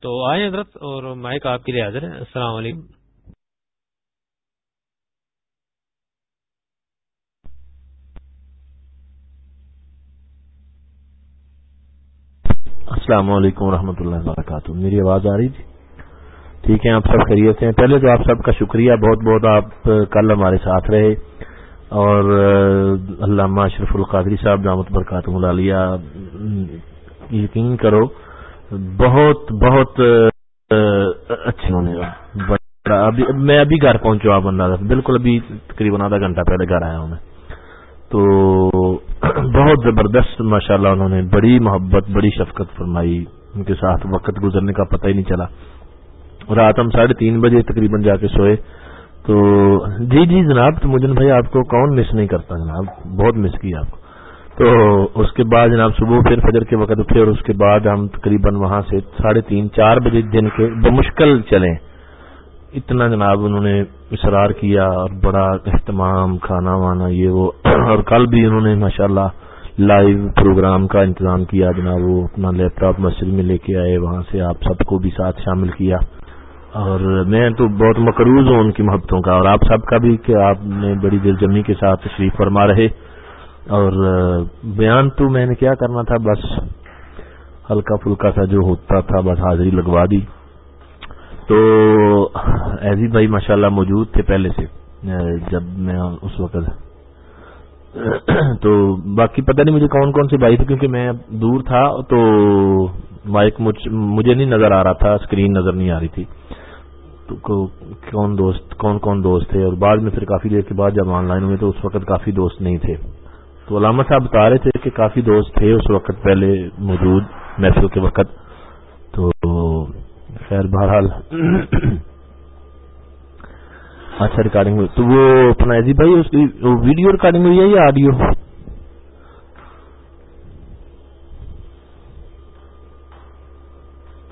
تو آئیں حضرت اور مائک آپ کے لیے حاضر ہے السلام علیکم۔ السلام علیکم ورحمۃ اللہ وبرکاتہ۔ میری آواز آ رہی تھی؟ ٹھیک ہے، آپ سب خیریت ہیں۔ پہلے تو آپ سب کا شکریہ۔ بہت بہت آپ کل ہمارے ساتھ رہے۔ اور علامہ اشرف القادری صاحب دامت برکات ملالیہ یقین کرو بہت بہت اچھے ہونے کا میں ابھی گھر پہنچا آپ اندازہ بالکل ابھی تقریباً آدھا گھنٹہ پہلے گھر آیا ہوں میں۔ تو بہت زبردست، ماشاءاللہ انہوں نے بڑی محبت، بڑی شفقت فرمائی۔ ان کے ساتھ وقت گزرنے کا پتہ ہی نہیں چلا۔ رات ہم ساڑھے تین بجے تقریباً جا کے سوئے۔ تو جی جی جناب، تو مجھے بھائی، آپ کو کون مس نہیں کرتا جناب؟ بہت مس کیا آپ کو۔ تو اس کے بعد جناب صبح پھر فجر کے وقت اٹھے اور اس کے بعد ہم تقریباً وہاں سے ساڑھے تین، چار بجے دن کے بمشکل چلیں۔ اتنا جناب انہوں نے اصرار کیا اور بڑا اہتمام، کھانا وانا، یہ وہ۔ اور کل بھی انہوں نے ماشاءاللہ لائیو پروگرام کا انتظام کیا جناب، وہ اپنا لیپ ٹاپ مسجد میں لے کے آئے، وہاں سے آپ سب کو بھی ساتھ شامل کیا۔ اور میں تو بہت مقروض ہوں ان کی محبتوں کا، اور آپ سب کا بھی کہ آپ نے بڑی دل جمی کے ساتھ تشریف فرما رہے۔ اور بیان تو میں نے کیا کرنا تھا، بس ہلکا پھلکا سا جو ہوتا تھا، بس حاضری لگوا دی۔ تو ایزی بھائی ماشاءاللہ موجود تھے پہلے سے جب میں اس وقت، تو باقی پتہ نہیں مجھے کون کون سی بھائی تھی کیونکہ میں دور تھا، تو مائک مجھے نہیں نظر آ رہا تھا اسکرین نظر نہیں آ رہی تھی۔ کون دوست، کون کون دوست تھے؟ اور بعد میں پھر کافی دیر کے بعد جب آن لائن ہوئے، تو اس وقت کافی دوست نہیں تھے۔ تو علامہ صاحب بتا رہے تھے کہ کافی دوست تھے اس وقت پہلے موجود، محفل کے وقت۔ تو خیر بہرحال۔ اچھا ریکارڈنگ تو وہ اپنا ایزی بھائی، اس کی ویڈیو ریکارڈنگ ہوئی ہے یا آڈیو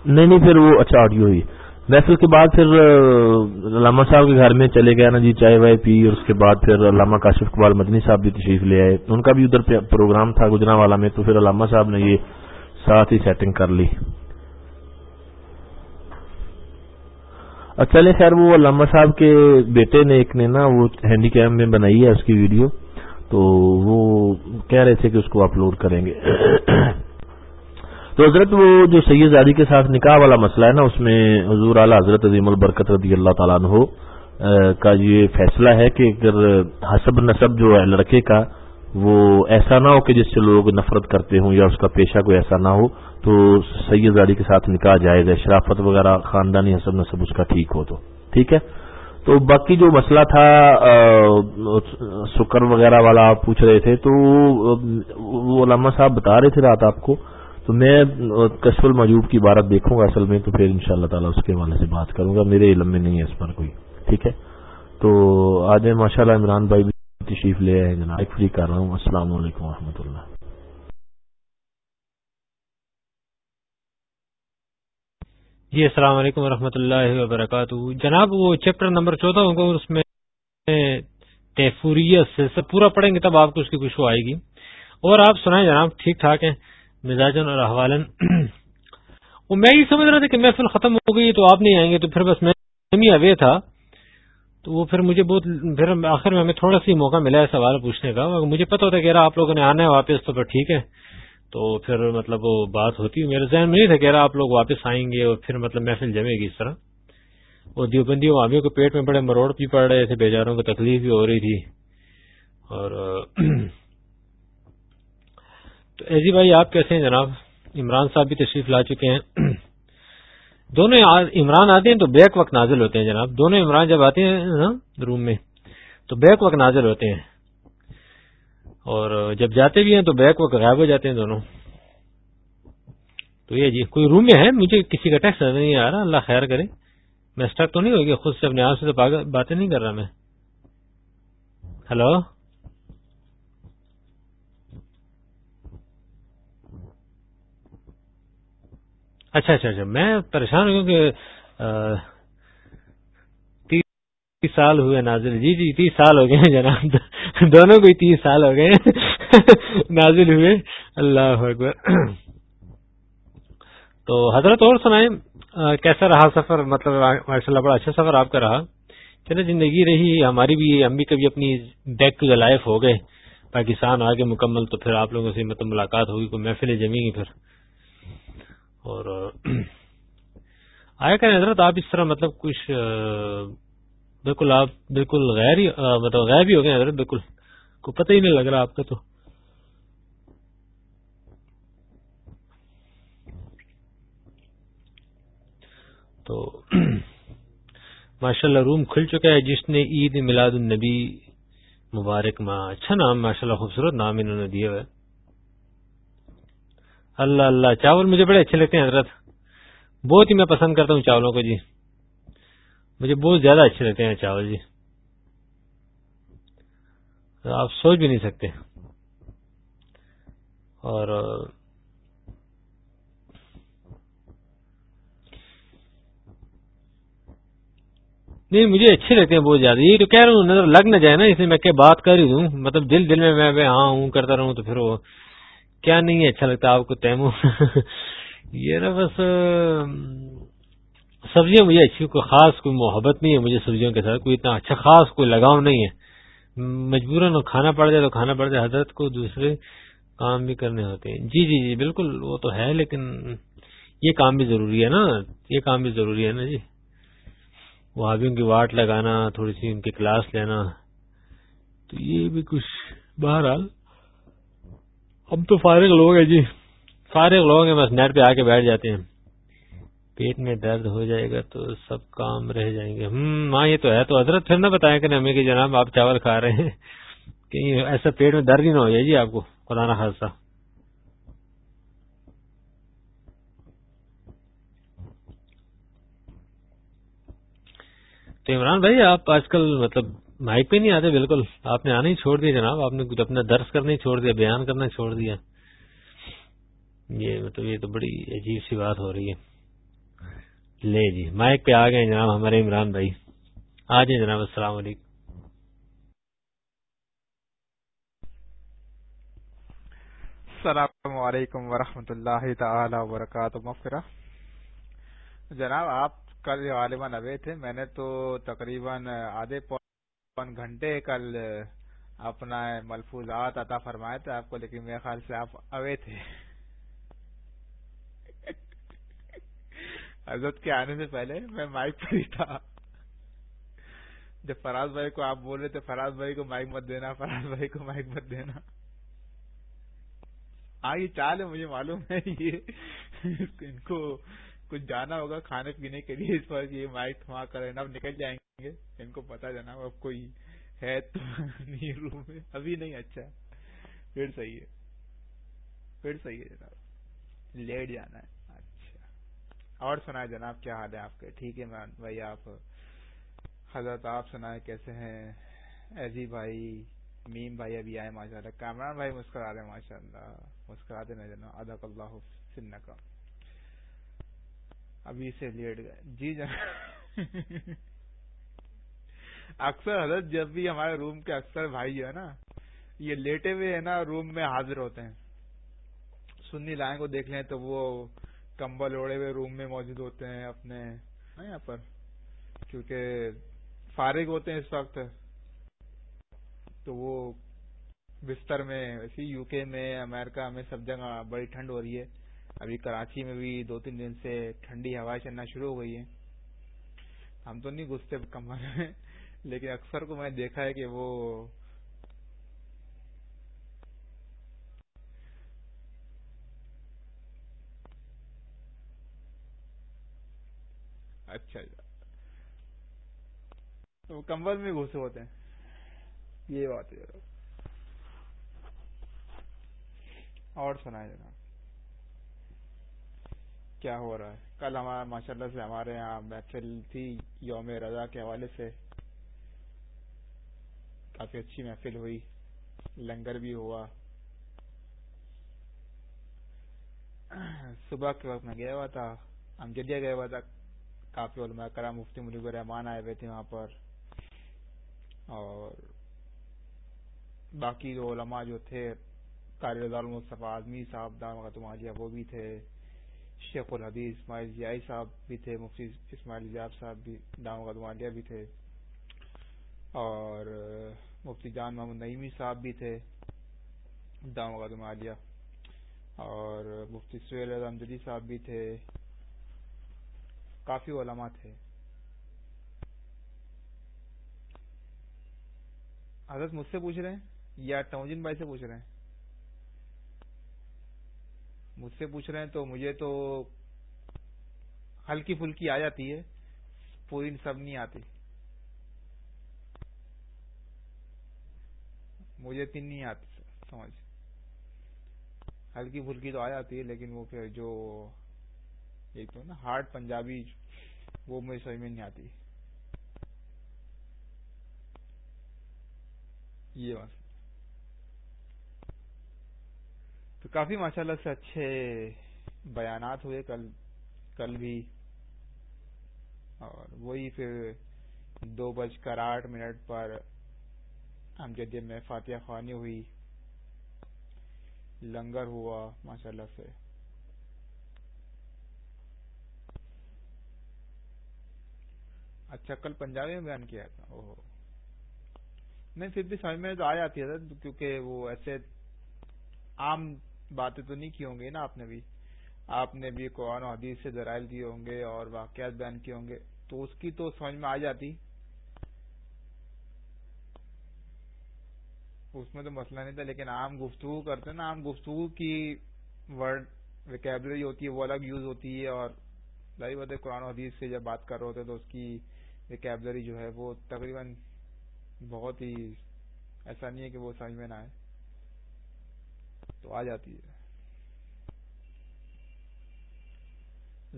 نہیں نہیں، پھر وہ اچھا آڈیو ہوئی۔ محفل کے بعد پھر علامہ صاحب کے گھر میں چلے گئے نا جی چائے وائے پی، اور اس کے بعد پھر علامہ کاشف اقبال مدنی صاحب بھی تشریف لے آئے۔ ان کا بھی ادھر پروگرام تھا گجرا والا میں، تو پھر علامہ صاحب نے یہ ساتھ ہی سیٹنگ کر لی۔ اچھا، چلے خیر، وہ علامہ صاحب کے بیٹے نے، ایک نے نا وہ ہینڈی کیم میں بنائی ہے اس کی ویڈیو تو وہ کہہ رہے تھے کہ اس کو اپلوڈ کریں گے۔ تو حضرت وہ جو سید زادی کے ساتھ نکاح والا مسئلہ ہے نا، اس میں حضور اعلی حضرت عظیم البرکت رضی اللہ تعالیٰ عنہ کا یہ فیصلہ ہے کہ اگر حسب نصب جو ہے لڑکے کا، وہ ایسا نہ ہو کہ جس سے لوگ نفرت کرتے ہوں یا اس کا پیشہ کوئی ایسا نہ ہو، تو سید زادی کے ساتھ نکاح جائز ہے، شرافت وغیرہ، خاندانی حسب نصب اس کا ٹھیک ہو تو، ٹھیک ہے؟ تو باقی جو مسئلہ تھا سکر وغیرہ والا آپ پوچھ رہے تھے، تو وہ علامہ صاحب بتا رہے تھے رات آپ کو تو میں کشف المجوب کی عبارت دیکھوں گا اصل میں، تو پھر ان شاء اللہ تعالیٰ اس کے حوالے سے بات کروں گا۔ میرے علم میں نہیں ہے اس پر کوئی، ٹھیک ہے؟ تو آج ماشاء اللہ عمران بھائی بھی تشریف لے آئے جناب۔ فری کر رہا ہوں۔ السلام علیکم و اللہ۔ جی السلام علیکم ورحمۃ اللہ وبرکاتہ۔ جناب، وہ چیپٹر نمبر چودہ ہوگا اس میں تیفوریت سے پورا پڑھیں گے تب آپ کو اس کی خوشبو آئے گی۔ اور آپ سنائیں جناب، ٹھیک ٹھاک ہیں؟ مزاجن اور احوالن وہ میں یہ سمجھ رہا تھا کہ محفل ختم ہو گئی تو آپ نہیں آئیں گے، تو پھر بس میں اوے تھا۔ تو وہ پھر مجھے بہت پھر آخر میں ہمیں تھوڑا سی موقع ملا ہے سوال پوچھنے کا۔ مجھے پتا ہوتا کہ آپ لوگوں نے آنا ہے واپس، تو پھر ٹھیک ہے۔ تو پھر مطلب وہ بات ہوتی میرے ذہن میں نہیں تھا کہہ رہا آپ لوگ واپس آئیں گے اور پھر مطلب محفل جمے گی اس طرح۔ وہ دیوبندی وامیوں کے پیٹ میں بڑے مروڑ بھی پڑ رہے تھے، بیچاروں کو تکلیف بھی ہو رہی تھی۔ اور تو ایزی بھائی، آپ کیسے ہیں جناب؟ عمران صاحب بھی تشریف لا چکے ہیں۔ دونوں عمران آتے ہیں تو بیک وقت نازل ہوتے ہیں جناب۔ دونوں عمران جب آتے ہیں روم میں، تو بیک وقت نازل ہوتے ہیں۔ اور جب جاتے بھی ہیں تو بیک وقت غائب ہو جاتے ہیں دونوں۔ تو یہ جی کوئی روم میں ہے؟ مجھے کسی کا ٹیکس نظر نہیں آ رہا۔ اللہ خیر کرے۔ میں اسٹک تو نہیں ہوگی خود سے اپنے آپ سے تو باتیں نہیں کر رہا میں۔ ہلو؟ اچھا اچھا اچھا میں پریشان ہوں کہ تیس سال ہوئے نازل۔ جی جی تیس سال ہو گئے جناب۔ دونوں کو تیس سال ہو گئے نازل ہوئے۔ اللہ اکبر۔ تو حضرت اور سنائیں کیسا رہا سفر؟ مطلب ماشاء اللہ بڑا اچھا سفر آپ کا رہا۔ چلے زندگی رہی، ہماری بھی ہم بھی کبھی اپنی بیک لائف ہو گئے۔ پاکستان آگے مکمل تو پھر آپ لوگوں سے مطلب ملاقات ہوگی کوئی محفلیں جمی گی پھر۔ اور آیا کریں حضرت، آپ اس طرح مطلب کچھ بالکل آپ بالکل غیر ہی مطلب غیر بھی ہو گئے حضرت، بالکل کوئی پتہ ہی نہیں لگ رہا آپ کا تو۔ تو ماشاء اللہ روم کھل چکا ہے، جس نے عید میلاد النبی مبارک ماں اچھا نام ماشاء اللہ خوبصورت نام انہوں نے دیا ہے۔ اللہ اللہ۔ چاول مجھے بڑے اچھے لگتے ہیں، حضرت۔ بہت ہی میں پسند کرتا ہوں چاولوں کو جی۔ مجھے بہت زیادہ اچھے لگتے ہیں چاول جی۔ آپ سوچ بھی نہیں سکتے۔ اور، نہیں، مجھے اچھے لگتے ہیں بہت زیادہ۔ یہ تو کہہ رہا ہوں، نظر لگ نہ جائے نا، اس لیے میں کہ بات کر ہی دوں۔ مطلب دل دل میں میں ہاں ہوں، کرتا رہوں تو پھر وہ کیا نہیں ہے؟ اچھا لگتا آپ کو تیمو۔ یہ نا بس سبزیاں مجھے اچھی، کوئی خاص کوئی محبت نہیں ہے مجھے سبزیوں کے ساتھ، کوئی اتنا اچھا خاص کوئی لگاؤ نہیں ہے۔ مجبوراً کھانا پڑ جائے تو کھانا پڑ جائے، حضرت کو دوسرے کام بھی کرنے ہوتے ہیں۔ جی جی جی بالکل، وہ تو ہے، لیکن یہ کام بھی ضروری ہے نا۔ یہ کام بھی ضروری ہے نا جی۔ وہابیوں کی واٹ لگانا، تھوڑی سی ان کی کلاس لینا، تو یہ بھی کچھ۔ بہرحال ہم تو فارغ لوگ ہیں جی۔ فارغ لوگ ہیں، بس نیٹ پہ آ کے بیٹھ جاتے ہیں۔ پیٹ میں درد ہو جائے گا تو سب کام رہ جائیں گے۔ ہوں ہاں یہ تو ہے۔ تو حضرت پھر نہ بتائیں کہ ہمیں کہ جناب آپ چاول کھا رہے ہیں۔ کہیں ایسا پیٹ میں درد ہی نہ ہو جائے جی آپ کو خدا نہ خاصہ۔ تو عمران بھائی، آپ آج کل مطلب مائک پہ نہیں آتے، بالکل۔ آپ نے آنا ہی چھوڑ دیا جناب۔ آپ نے کچھ اپنا درس کرنا ہی چھوڑ دیا، بیان کرنا چھوڑ دیا۔ یہ مطلب یہ تو بڑی عجیب سی بات ہو رہی ہے۔ لے جی مائک پہ آ گئے جناب ہمارے عمران بھائی۔ آ جائیں جناب، السلام علیکم۔ السلام علیکم ورحمۃ اللہ تعالی وبرکاتہ جناب، آپ کل غالباً اوے تھے، میں نے تو تقریباً آدھے گھنٹے کل اپنا ملفوظات عطا فرمائے تھے آپ کو، لیکن میرے خیال سے آپ اوے تھے۔ حضرت کے آنے سے پہلے میں مائک پر ہی تھا۔ جب فراز بھائی کو آپ بول رہے تھے، فراز بھائی کو مائک مت دینا، فراز بھائی کو مائک مت دینا۔ ہاں یہ چال ہے، مجھے معلوم ہے، یہ ان کو کچھ جانا ہوگا کھانے پینے کے لیے، اس پر یہ مائک تھما کر اب نکل جائیں گے۔ ان کو پتا جانا اب کوئی ہے تو نہیں روم میں۔ ابھی نہیں اچھا۔ پھر صحیح ہے۔ پھر صحیح ہے جناب۔ لیٹ جانا ہے۔ اچھا۔ اور سنا جناب، کیا حال ہے آپ کے؟ ٹھیک ہے میم بھائی، آپ حضرت آپ سنائے کیسے ہیں؟ ایزی بھائی، میم بھائی ابھی آئے ماشاء اللہ کامران بھائی مسکرا دیں ماشاء اللہ مسکرا دیں جناب۔ ادک اللہ سن کا ابھی سے لیٹ گئے۔ جی جناب۔ اکثر حضرت جب بھی ہمارے روم کے اکثر بھائی جو ہے نا، یہ لیٹے ہوئے ہیں نا روم میں حاضر ہوتے ہیں۔ سنی لائن کو دیکھ لیں تو وہ کمبل اوڑے ہوئے روم میں موجود ہوتے ہیں اپنے ہاں، یہاں پر۔ کیونکہ فارغ ہوتے ہیں اس وقت۔ تو وہ بستر میں یو کے میں، امریکہ میں سب جگہ بڑی ٹھنڈ ہو رہی ہے۔ ابھی کراچی میں بھی دو تین دن سے ٹھنڈی ہوائیں چلنا شروع ہو گئی ہیں ہم تو نہیں گھستے کمر میں، لیکن اکثر کو میں دیکھا ہے کہ وہ اچھا جی۔ وہ کمبل میں گھسے ہوتے ہیں۔ یہ بات ہے۔ اور سنا جناب کیا ہو رہا ہے؟ کل ہمارا ماشاء اللہ سے ہمارے یہاں محفل تھی، یوم رضا کے حوالے سے۔ کافی اچھی محفل ہوئی۔ لنگر بھی ہوا۔ صبح کے وقت میں گیا ہوا تھا۔ امجدیا گیا ہوا تھا۔ کافی علماء کرا مفتی مجیب الرحمان آئے ہوئے تھے وہاں پر۔ اور باقی جو علماء جو تھے، قاری رضا المصطفیٰ آزمی صاحب دام وہ بھی تھے۔ شیخ الحدیث اسماعیل ضیائی صاحب بھی تھے، مفتی اسماعیل جاب صاحب بھی دام غدمالیہ بھی تھے، اور مفتی جان محمد نعیمی صاحب بھی تھے دام غدمالیہ اور مفتی سہیل اعظم صاحب بھی تھے، کافی علماء تھے۔ حضرت مجھ سے پوچھ رہے ہیں یا ٹوجن بھائی سے پوچھ رہے ہیں؟ مجھ سے پوچھ رہے ہیں تو مجھے تو ہلکی پھلکی آ جاتی ہے، پوری سب نہیں آتی۔ مجھے تین نہیں آتی سمجھ۔ ہلکی پھلکی تو آ جاتی ہے، لیکن وہ پھر جو ایک تو نا ہارڈ پنجابی وہ مجھے سمجھ میں نہیں آتی۔ یہ بس۔ تو کافی ماشاء اللہ سے اچھے بیانات ہوئے کل کل بھی۔ اور وہی پھر دو بج کر آٹھ منٹ پر ہم جدید میں فاتحہ خوانی ہوئی۔ لنگر ہوا ماشاء اللہ سے۔ اچھا کل پنجابی میں بیان کیا تھا۔ اوہ نہیں، پھر بھی سمجھ میں تو آ جاتی ہے کیونکہ وہ ایسے عام باتیں تو نہیں کی ہوں گی نا آپ نے بھی؟ آپ نے بھی قرآن و حدیث سے درائل دیے ہوں گے اور واقعات بیان کیے ہوں گے۔ تو اس کی تو سمجھ میں آ جاتی۔ اس میں تو مسئلہ نہیں تھا، لیکن عام گفتگو کرتے نا، عام گفتگو کی ورڈ ویکیبلری ہوتی ہے، وہ الگ یوز ہوتی ہے اور لائی بات ہے قرآن و حدیث سے جب بات کر رہے ہوتے تو اس کی ویکیبلری جو ہے وہ تقریباً بہت ہی ایسا نہیں ہے کہ وہ سمجھ میں نہ آئے۔ تو آ جاتی ہے۔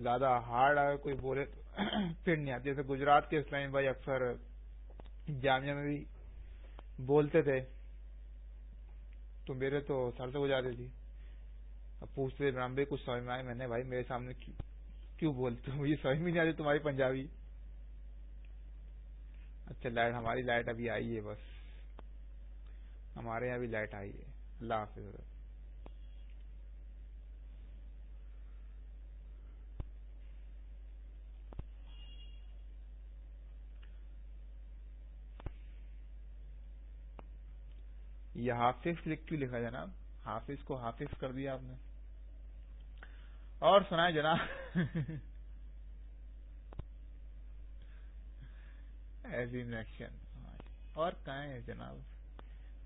زیادہ ہارڈ اگر کوئی بولے تو پھر نہیں آتی۔ جیسے گجرات کے اسلامی بھائی اکثر جامعہ میں بھی بولتے تھے۔ تو میرے تو سر سے ہو جاتی تھی اب پوچھتے رام بھائی، کچھ سمجھ میں آئے میں نے بھائی، میرے سامنے کیوں بولتے مجھے سمجھ میں نہیں آتی تمہاری پنجابی۔ اچھا لائٹ ہماری لائٹ ابھی آئی ہے بس۔ ہمارے یہاں بھی لائٹ آئی ہے۔ اللہ حافظ۔ یہ حافظ لکھ کیوں لکھا جناب؟ حافظ کو حافظ کر دیا آپ نے۔ اور سنائے جناب۔ ایز انیکشن اور کہاں ہیں جناب؟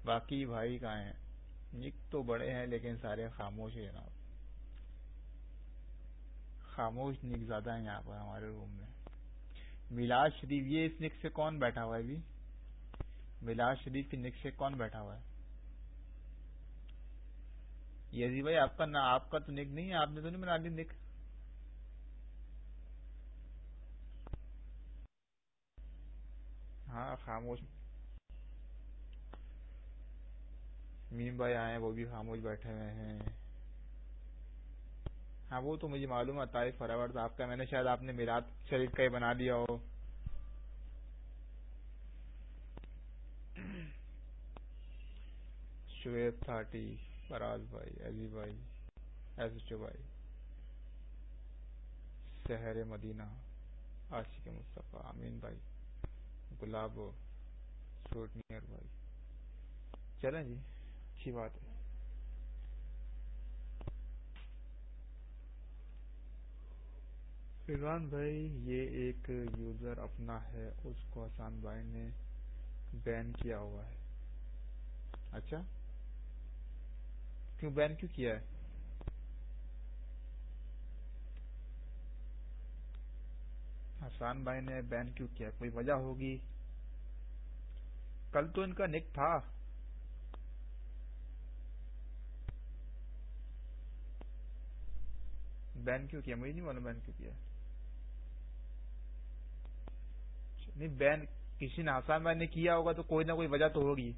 باقی بھائی کہاں ہیں؟ نک تو بڑے ہیں لیکن سارے خاموش ہیں جناب۔ خاموش نک زیادہ ہیں یہاں پر ہمارے روم میں۔ میلاد شریف، یہ اس نک سے کون بیٹھا ہوا ہے ابھی؟ میلاد شریف کے نک سے کون بیٹھا ہوا ہے؟ یزی بھائی، آپ کا نہ آپ کا تو نک نہیں ہے، آپ نے تو نہیں بنا لی نک۔ ہاں خاموش۔ میم بھائی آئے وہ بھی خاموش بیٹھے ہوئے ہیں۔ ہاں وہ تو مجھے معلوم ہے طائف فراور آپ کا، میں نے شاید آپ نے میرات شریف کا ہی بنا دیا ہو۔ شعیب تھارٹی فراز بھائی عزی بھائی ایس بھائی، شہر مدینہ، عاشق مصطفیٰ امین بھائی، گلاب نیئر بھائی۔ چلیں جی اچھی بات ہے۔ فرحان بھائی، یہ ایک یوزر اپنا ہے، اس کو حسان بھائی نے بین کیا ہوا ہے۔ اچھا۔ کیوں بین کیوں کیا ہے؟ حسان بھائی نے بین کیوں کیا؟ کوئی وجہ ہوگی؟ کل تو ان کا نک تھا۔ بین کیوں کیا؟ مجھے نہیں معلوم بین کیوں کیا نہیں، بین کسی نے، حسان بھائی نے کیا ہوگا تو کوئی نہ کوئی وجہ تو ہوگی۔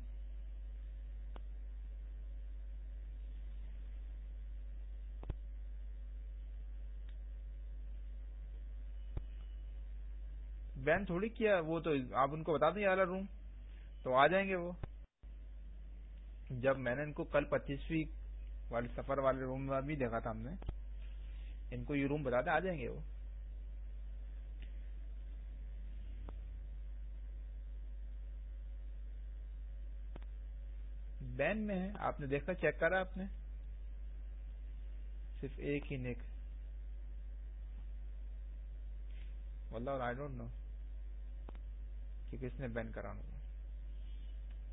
بین تھوڑی کیا وہ تو آپ ان کو بتا دیں یار روم تو آ جائیں گے وہ۔ جب میں نے ان کو کل پچیسویں والے سفر والے روم میں بھی دیکھا تھا ہم نے، ان کو یہ روم بتا دیں، آ جائیں گے وہ۔ بین میں ہے آپ نے دیکھا چیک کرا آپ نے؟ صرف ایک ہی نک واللہ آئی ڈونٹ نو کہ کس نے بین کرانا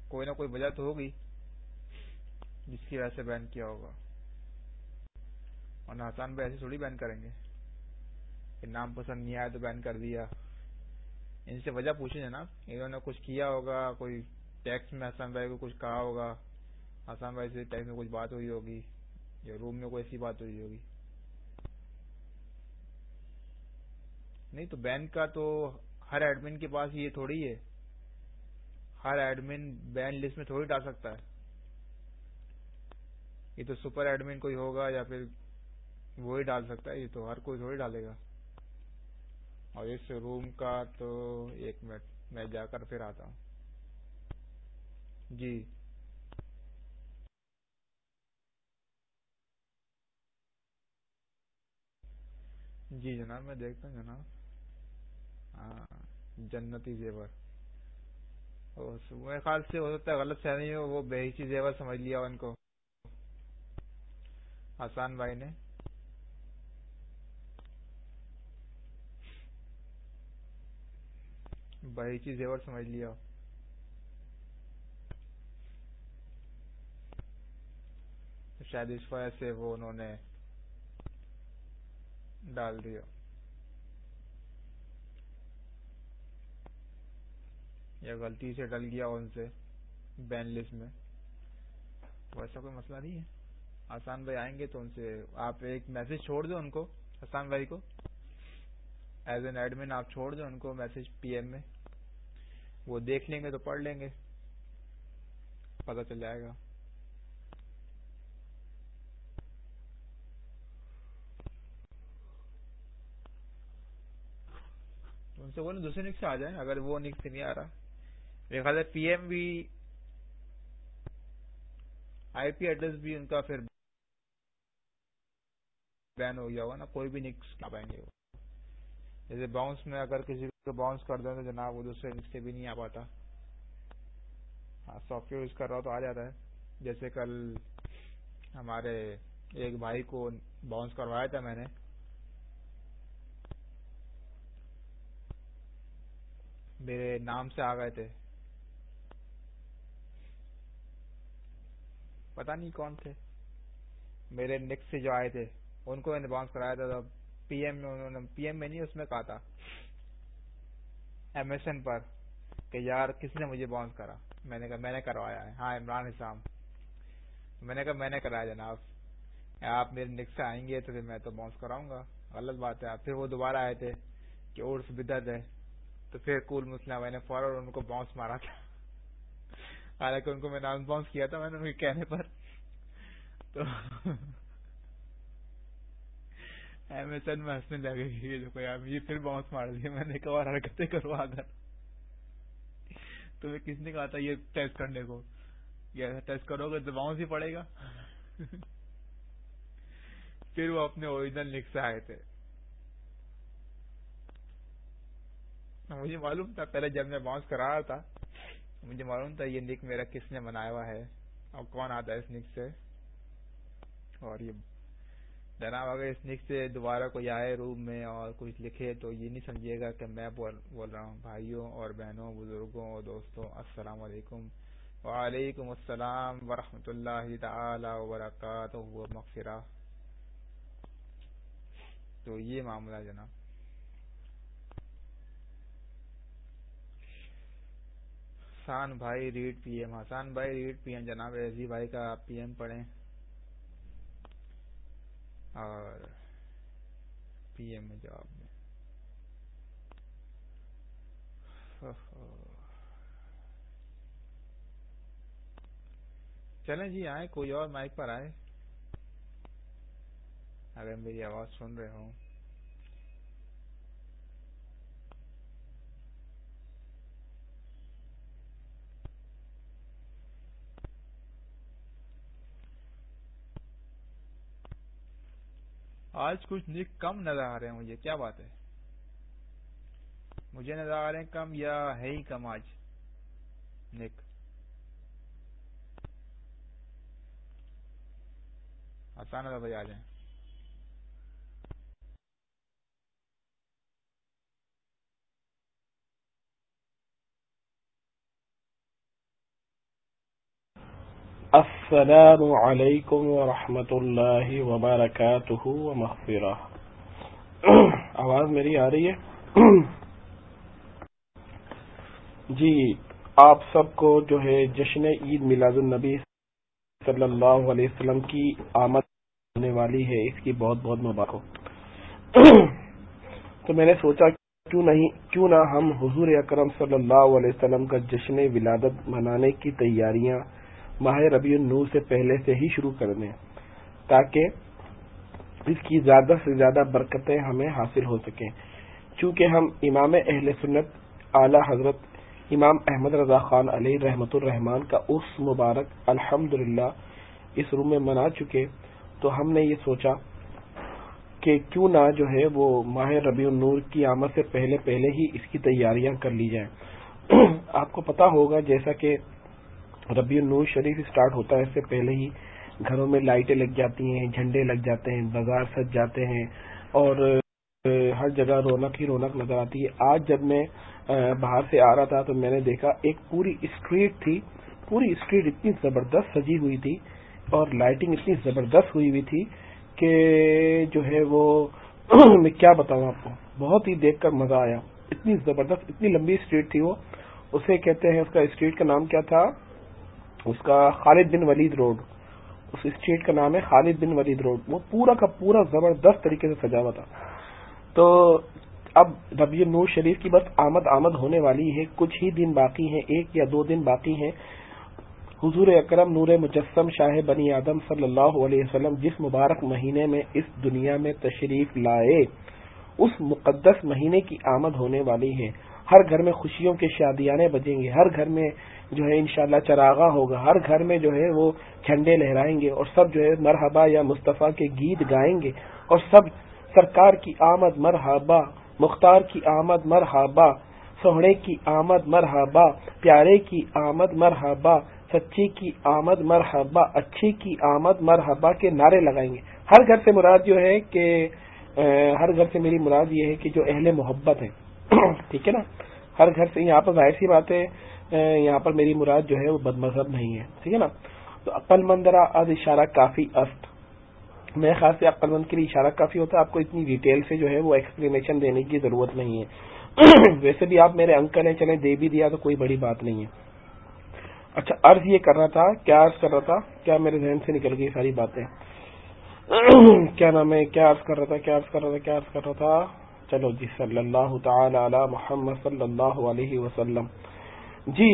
کوئی نہ کوئی وجہ تو ہوگی جس کی وجہ سے بین کیا ہوگا۔ اور آسان بھائی ایسے تھوڑی بین کریں گے۔ کہ نام پسند نہیں آیا تو بین کر دیا۔ ان سے وجہ پوچھیں جناب۔ انہوں نے کچھ کیا ہوگا، کوئی ٹیکس میں حسان بھائی کو کچھ کہا ہوگا۔ حسان بھائی سے ٹیکس میں کچھ بات ہوئی ہوگی یا روم میں کوئی ایسی بات ہوئی ہوگی۔ نہیں تو بین کا تو ہر ایڈمن کے پاس یہ تھوڑی ہے۔ ہر ایڈمن بین لسٹ میں تھوڑی ڈال سکتا ہے۔ یہ تو سپر ایڈمن کوئی ہوگا یا پھر وہی ڈال سکتا ہے، یہ تو ہر کوئی تھوڑی ڈالے گا۔ اور اس روم کا تو ایک منٹ میں جا کر پھر آتا ہوں۔ جی۔ جی جناب، میں دیکھتا ہوں جناب۔ جنتی زیور۔ میرے خیال سے ہو سکتا ہے غلط فہمی ہو، وہ بہیچی زیور سمجھ لیا ان کو۔ آسان بھائی نے۔ بہیچی زیور سمجھ لیا۔ شاید اس وجہ سے وہ انہوں نے ڈال دیا۔ یا غلطی سے ڈل گیا ان سے بین لسٹ میں ویسا کوئی مسئلہ نہیں ہے۔ آسان بھائی آئیں گے تو ان سے آپ ایک میسج چھوڑ دو ان کو، آسان بھائی کو۔ ایز این ایڈمن آپ چھوڑ دو ان کو میسج پی ایم میں۔ وہ دیکھ لیں گے تو پڑھ لیں گے۔ پتہ چل جائے گا۔ ان سے بولیں دوسرے نک سے آ جائیں، اگر وہ نک سے نہیں آ رہا۔ میرے خیال ہے پی ایم بھی، آئی پی ایڈریس بھی ان کا پھر بین ہو گیا ہوگا نا، کوئی بھی نکس آ پائیں گے۔ جیسے باؤنس میں اگر کسی کو باؤنس کر دیں تو جناب وہ دوسرے نک سے بھی نہیں آ پاتا۔ ہاں سافٹ ویئر یوز کر رہا تو آ جاتا ہے۔ جیسے کل ہمارے ایک بھائی کو باؤنس کروایا تھا میں نے۔ میرے نام سے آ گئے تھے۔ پتا نہیں کون تھے۔ میرے نیکسٹ سے جو آئے تھے، ان کو میں نے باؤنس کرایا تھا پی ایم میں انہوں نے پی ایم میں نہیں، اس میں کہا تھا ایم ایس این پر کہ یار کس نے مجھے باؤنس کرا؟ میں نے کہا میں نے کروایا ہے۔ ہاں عمران اسلام میں نے کہا میں نے کرایا جناب۔ آپ میرے نیکسٹ سے آئیں گے تو پھر میں تو باؤنس کراؤں گا۔ غلط بات ہے۔ پھر وہ دوبارہ آئے تھے کہ ارس بدت ہے۔ تو پھر کول مسلم میں نے فوراً ان کو باؤنس مارا تھا۔ حالانکہ ان کو میں نام باؤنس کیا تھا میں نے ان کے کہنے پر۔ تو ایم ایس این میں ہنسنے لگے یہ جو کوئی یہ پھر باؤنس مار دیا میں نے کہا حرکتیں کروا کر تمہیں کس نے کہا تھا یہ ٹیسٹ کرنے کو؟ یہ ٹیسٹ کرو گے تو باؤنس ہی پڑے گا۔ پھر وہ اپنے اوریجنل نک سے آئے تھے۔ مجھے معلوم تھا پہلے جب میں باؤنس کرا رہا تھا۔ مجھے معلوم تھا یہ نک میرا کس نے بنایا ہوا ہے اور کون آتا ہے اس نک سے؟ اور یہ جناب اگر اس نک سے دوبارہ کوئی آئے روم میں اور کچھ لکھے تو یہ نہیں سمجھے گا کہ میں بول رہا ہوں۔ بھائیوں اور بہنوں، بزرگوں اور دوستوں، السلام علیکم۔ وعلیکم السلام ورحمۃ اللہ تعالی وبرکاتہ۔ مغفرہ۔ تو یہ معاملہ جناب۔ حسان بھائی ریڈ پی ایم حسان بھائی ریڈ پی ایم، جناب ایزی بھائی کا پی ایم پڑھیں۔ اور پی ایم میں جواب میں چلیں جی آئے کوئی اور مائک پر آئے اگر میری آواز سن رہے ہوں۔ آج کچھ نک کم نظر آ رہے ہیں مجھے کیا بات ہے؟ مجھے نظر آ رہے ہیں کم یا ہے ہی کم آج؟ نک آسان بھائی آ جائیں۔ السلام علیکم ورحمۃ اللہ وبرکاتہ مغفرہ آواز میری آ رہی ہے؟ جی آپ سب کو جو ہے جشن عید میلاد النبی صلی اللہ علیہ وسلم کی آمد ہونے والی ہے، اس کی بہت بہت مبارک ہو۔ تو میں نے سوچا کیوں نہیں، کیوں نہ ہم حضور اکرم صلی اللہ علیہ وسلم کا جشن ولادت منانے کی تیاریاں ماہ ربیع النور سے پہلے سے ہی شروع کر دیں تاکہ اس کی زیادہ سے زیادہ برکتیں ہمیں حاصل ہو سکیں۔ چونکہ ہم امام اہل سنت، اعلی حضرت امام احمد رضا خان علیہ رحمت الرحمان کا اس مبارک الحمد اس روم میں منا چکے، تو ہم نے یہ سوچا کہ کیوں نہ جو ہے وہ ماہ ربیع النور کی آمد سے پہلے پہلے ہی اس کی تیاریاں کر لی جائیں۔ آپ کو پتا ہوگا جیسا کہ ربیع النور شریف اسٹارٹ ہوتا ہے اس سے پہلے ہی گھروں میں لائٹیں لگ جاتی ہیں، جھنڈے لگ جاتے ہیں، بازار سج جاتے ہیں اور ہر جگہ رونق ہی رونق نظر آتی ہے۔ آج جب میں باہر سے آ رہا تھا تو میں نے دیکھا ایک پوری اسٹریٹ تھی، پوری اسٹریٹ اتنی زبردست سجی ہوئی تھی اور لائٹنگ اتنی زبردست ہوئی ہوئی تھی کہ جو ہے وہ، میں کیا بتاؤں آپ کو؟ بہت ہی دیکھ کر مزہ آیا۔ اتنی زبردست، اتنی لمبی اسٹریٹ تھی وہ۔ اسے کہتے ہیں اس کا اسٹریٹ کا نام کیا تھا؟ اس کا خالد بن ولید روڈ، اس اسٹریٹ کا نام ہے خالد بن ولید روڈ۔ وہ پورا کا پورا زبردست طریقے سے سجا ہوا تھا۔ تو اب ربیع نور شریف کی بس آمد آمد ہونے والی ہے، کچھ ہی دن باقی ہیں، ایک یا دو دن باقی ہیں، حضور اکرم نور مجسم شاہ بنی آدم صلی اللہ علیہ وسلم جس مبارک مہینے میں اس دنیا میں تشریف لائے، اس مقدس مہینے کی آمد ہونے والی ہے۔ ہر گھر میں خوشیوں کے شادیانے بجیں گے۔ ہر گھر میں جو ہے انشاءاللہ چراغا ہوگا۔ ہر گھر میں جو ہے وہ جھنڈے لہرائیں گے اور سب جو ہے مرحبا یا مصطفیٰ کے گیت گائیں گے اور سب سرکار کی آمد مرحبا، مختار کی آمد مرحبا سوہڑے کی آمد مرحبا، پیارے کی آمد مرحبا، سچی کی آمد مرحبا، اچھی کی آمد مرحبا کے نعرے لگائیں گے۔ ہر گھر سے مراد جو ہے کہ ہر گھر سے میری مراد یہ ہے کہ جو اہل محبت ہے ٹھیک ہے نا؟ ہر گھر سے یہاں پر ظاہر سی بات ہے یہاں پر میری مراد جو ہے وہ بد مذہب نہیں ہے، ٹھیک ہے نا؟ تو عقل مندرا از اشارہ کافی است۔ میرے خیال سے عقل مند کے لیے اشارہ کافی ہوتا ہے، آپ کو اتنی ڈیٹیل سے جو ہے وہ ایکسپلینیشن دینے کی ضرورت نہیں ہے۔ ویسے بھی آپ میرے انکل ہیں، چلیں دے بھی دیا تو کوئی بڑی بات نہیں ہے۔ اچھا عرض یہ کر رہا تھا، کیا عرض کر رہا تھا؟ کیا میرے ذہن سے نکل گئی ساری باتیں؟ کیا نام ہے؟ کیا عرض کر رہا تھا؟ کیا عرض کر رہا تھا؟ کیا عرض کر رہا تھا؟ چلو جی صلی اللہ تعالی علی محمد صلی اللہ علیہ وسلم۔ جی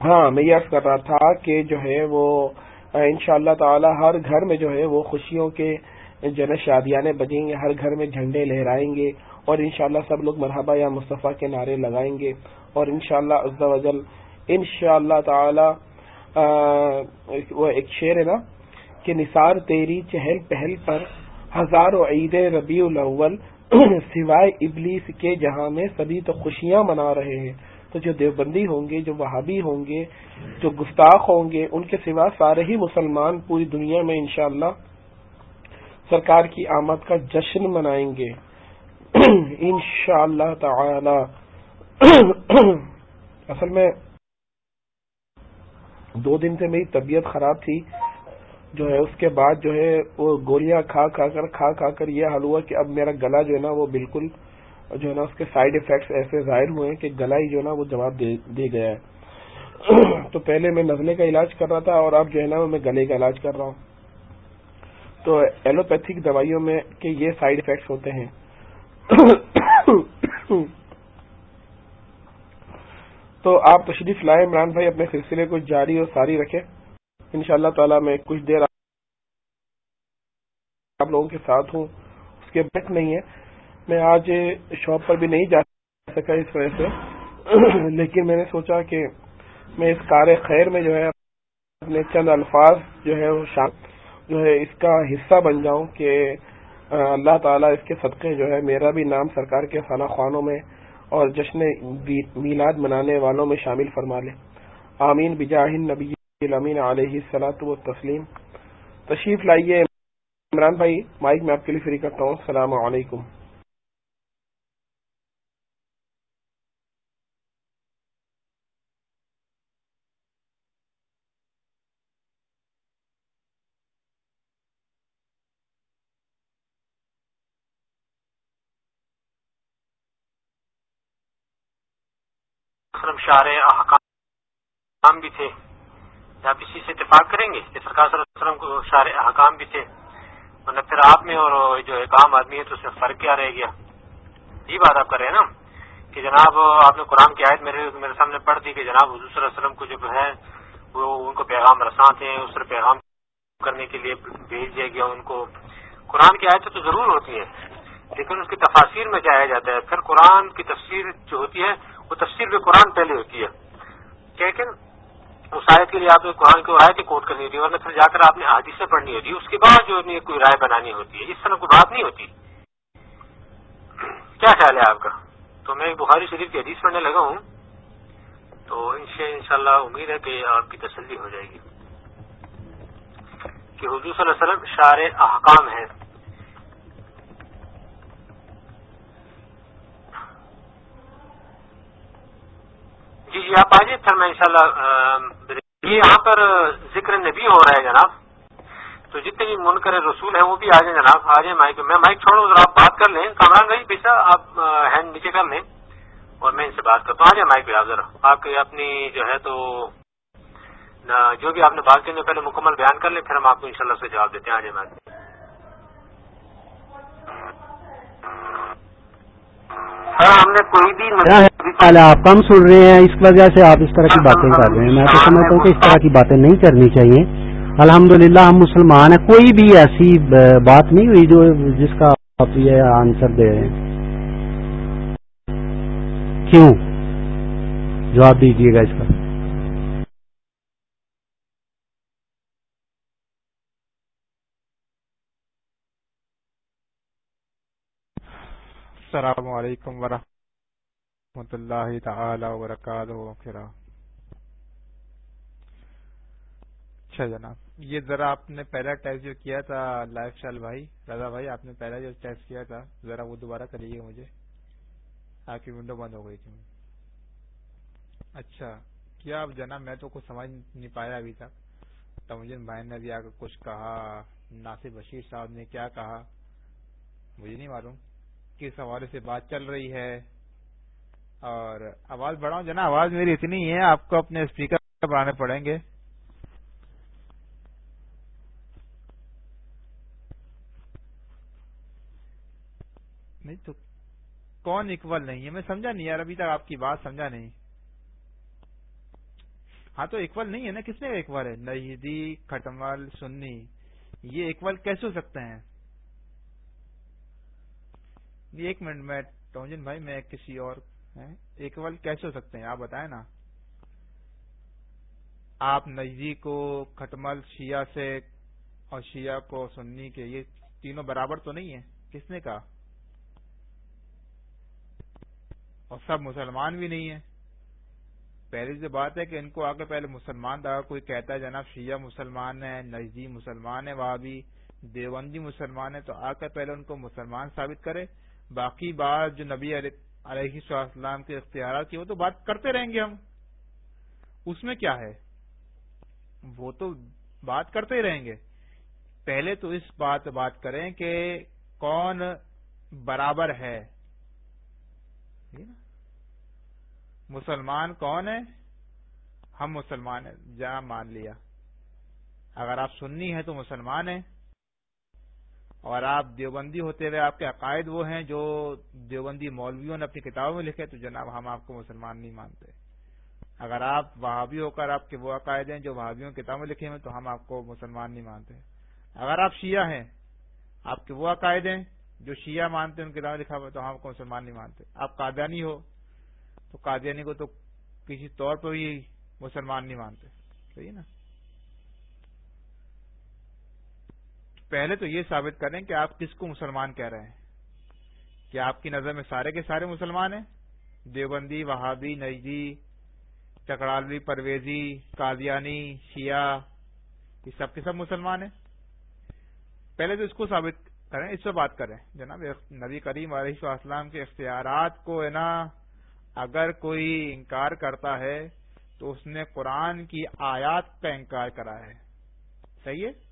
ہاں میں یہ عرض کر رہا تھا کہ جو ہے وہ ان شاء اللہ تعالی ہر گھر میں جو ہے وہ خوشیوں کے جو ہے شادیانے بجیں گے، ہر گھر میں جھنڈے لہرائیں گے اور انشاءاللہ سب لوگ مرحبا یا مصطفیٰ کے نعرے لگائیں گے اور انشاءاللہ شاء اللہ ان شاء اللہ تعالی وہ ایک شعر ہے نا، کہ نثار تیری چہل پہل پر ہزاروں عید ربیع الاول سوائے ابلیس کے جہاں میں سبھی تو خوشیاں منا رہے ہیں۔ تو جو دیوبندی ہوں گے، جو وہابی ہوں گے، جو گستاخ ہوں گے، ان کے سوا سارے ہی مسلمان پوری دنیا میں انشاءاللہ سرکار کی آمد کا جشن منائیں گے۔ انشاءاللہ تعالی۔ اصل میں دو دن سے میری طبیعت خراب تھی۔ جو ہے، اس کے بعد جو ہے، وہ گولیاں کھا کھا کر، کھا کھا کر یہ حال ہوا کہ اب میرا گلا جو ہے نا، وہ بالکل جو ہے نا، اس کے سائڈ افیکٹس ایسے ظاہر ہوئے ہیں کہ گلا ہی جو ہے نا، وہ جواب دے گیا ہے۔ تو پہلے میں نزلے کا علاج کر رہا تھا اور اب جو ہے نا، میں گلے کا علاج کر رہا ہوں۔ تو ایلوپیتھک دوائیوں میں کہ یہ سائڈ افیکٹس ہوتے ہیں۔ تو آپ تشریف لائے عمران بھائی اپنے سلسلے کو جاری اور ساری رکھے ان شاء اللہ تعالی میں کچھ دیر آپ لوگوں کے ساتھ ہوں، اس کے بیٹھ نہیں ہے۔ میں آج شاپ پر بھی نہیں جا سکا اس وجہ سے۔ لیکن میں نے سوچا کہ میں اس کار خیر میں جو ہے اپنے چند الفاظ جو ہے وہ جو ہے اس کا حصہ بن جاؤں کہ اللہ تعالیٰ اس کے صدقے جو ہے میرا بھی نام سرکار کے خانہ خوانوں میں اور جشن میلاد منانے والوں میں شامل فرما لے۔ آمین۔ بجاہ نبی امین علیہ سلاۃ و تسلیم تشریف لائیے عمران بھائی، مائک میں آپ کے لیے فری کرتا ہوں۔ السلام علیکم۔ شار احکام بھی تھے۔ آپ اسی سے اتفاق کریں گے؟ کہ سرکار صلی اللہ علیہ وسلم کو شار احکام بھی تھے، ورنہ پھر آپ میں اور جو ایک عام آدمی ہے تو اس میں فرق کیا رہ گیا؟ یہ بات آپ کر رہے ہیں نا کہ جناب آپ نے قرآن کی آیت میرے میرے سامنے پڑھ دی کہ جناب حضور صلی اللہ علیہ وسلم کو جو ہے، وہ ان کو پیغام رساں تھے، اس پر پیغام کرنے کے لیے بھیج دیا گیا ان کو۔ قرآن کی آیتیں تو ضرور ہوتی ہیں، لیکن اس کی تفاصیر میں جایا جاتا ہے۔ پھر قرآن کی تفسیر جو ہوتی ہے، وہ تفسیر میں قرآن پہلے ہوتی ہے۔ لیکن اس کے لیے آپ نے قرآن کی رائے کی کوٹ کرنی ہوتی ہے ورنہ پھر جا کر آپ نے حادثیں پڑھنی ہوتی۔ ہے اس کے بعد جو کوئی رائے بنانی ہوتی ہے، اس طرح کوئی بات نہیں ہوتی۔ کیا خیال ہے آپ کا؟ تو میں بخاری شریف کی حدیث پڑھنے لگا ہوں۔ تو ان شاء اللہ امید ہے کہ آپ کی تسلی ہو جائے گی۔ کہ حضور صلی اللہ علیہ وسلم شار احکام ہے جی جی آپ آئیے، پھر میں انشاءاللہ یہ یہاں پر ذکر نبی ہو رہا ہے جناب۔ تو جتنے بھی منکر رسول ہیں، وہ بھی آ جائیں جناب۔ آ جائیں مائک، میں مائک چھوڑوں، ذرا آپ بات کر لیں۔ کامران بھائی پیسہ آپ ہینڈ نیچے کر لیں اور میں ان سے بات کرتا ہوں۔ آ جائیں مائک پہ آپ ذرا۔ آپ اپنی جو ہے تو جو بھی آپ نے بات کرنی پہلے مکمل بیان کر لیں، پھر ہم آپ کو انشاءاللہ سے جواب دیتے ہیں۔ آ جائیں مائک ہم نے کوئی بھی آپ کم سن رہے ہیں اس وجہ سے آپ اس طرح کی باتیں کر رہے ہیں۔ میں تو سمجھتا ہوں کہ اس طرح کی باتیں نہیں کرنی چاہیے۔ الحمدللہ ہم مسلمان ہیں۔ کوئی بھی ایسی بات نہیں ہوئی جو جس کا آپ یہ آنسر دے رہے ہیں۔ کیوں؟ جواب دیجیے گا اس کا۔ السلام علیکم ورحمۃ اللہ تعالی وبرکاتہ اچھا جناب، یہ ذرا آپ نے پہلا ٹیسٹ جو کیا تھا لائف اسٹائل بھائی، رضا بھائی، آپ نے پہلا جو ٹیسٹ کیا تھا، ذرا وہ دوبارہ کریے گا مجھے۔ آپ کی ونڈو بند ہو گئی تھی۔ اچھا کیا اب جناب میں تو کچھ سمجھ نہیں پایا ابھی تک۔ تمجن بھائی نے بھی آ کر کچھ کہا، ناصر بشیر صاحب نے کیا کہا، مجھے نہیں معلوم۔ کس حوالے سے بات چل رہی ہے؟ اور آواز بڑھاؤں جنا آواز میری اتنی ہے، آپ کو اپنے اسپیکر بڑھانے پڑیں گے۔ نہیں تو کون اکول نہیں ہے؟ میں سمجھا نہیں یار، ابھی تک آپ کی بات سمجھا نہیں۔ ہاں تو اکول نہیں ہے نا؟ کس نے اکول ہے؟ نہیدی کھٹمل سنی۔ یہ اکول کیسے ہو سکتے ہیں؟ ایک منٹ، میں، ٹونجن بھائی، میں کسی اور ایک ول کیسے ہو سکتے ہیں؟ آپ بتائیں نا۔ آپ نجی کو کھٹمل شیعہ سے اور شیعہ کو سننی کے، یہ تینوں برابر تو نہیں ہے کس نے کہا؟ اور سب مسلمان بھی نہیں ہے پہلی جو بات ہے کہ ان کو آگے پہلے مسلمان تھا، کوئی کہتا ہے جناب شیعہ مسلمان ہے نجی مسلمان ہے وہاں بھی دیوبندی مسلمان ہے تو آ کر پہلے ان کو مسلمان ثابت کرے باقی بات جو نبی علیہ السلام کے اختیارات کی، وہ تو بات کرتے رہیں گے ہم۔ اس میں کیا ہے؟ وہ تو بات کرتے ہی رہیں گے۔ پہلے تو اس بات بات کریں کہ کون برابر ہے۔ مسلمان کون ہے؟ ہم مسلمان ہیں۔ جہاں مان لیا۔ اگر آپ سننی ہیں تو مسلمان ہیں۔ اور آپ دیوبندی ہوتے ہوئے آپ کے عقائد وہ ہیں جو دیوبندی مولویوں نے اپنی کتابوں میں لکھے، تو جناب ہم آپ کو مسلمان نہیں مانتے۔ اگر آپ وہابی ہو کر آپ کے وہ عقائد ہیں جو وہابیوں کی کتابوں میں لکھے ہوئے تو ہم آپ کو مسلمان نہیں مانتے۔ اگر آپ شیعہ ہیں، آپ کے وہ عقائد ہیں جو شیعہ مانتے ہیں، ان کتابیں لکھا ہوا تو ہم آپ کو مسلمان نہیں مانتے۔ آپ قادیانی ہو، تو قادیانی کو تو کسی طور پر بھی مسلمان نہیں مانتے۔ صحیح نا؟ پہلے تو یہ ثابت کریں کہ آپ کس کو مسلمان کہہ رہے ہیں؟ کیا آپ کی نظر میں سارے کے سارے مسلمان ہیں؟ دیوبندی، وہابی، نجدی چکڑالوی پرویزی، قادیانی، شیعہ، یہ سب کے سب مسلمان ہیں۔ پہلے تو اس کو ثابت کریں، اس پہ بات کریں۔ جناب، نبی کریم علیہ السلام کے اختیارات کو ہے نا، اگر کوئی انکار کرتا ہے تو اس نے قرآن کی آیات کا انکار کرا ہے۔ صحیح ہے؟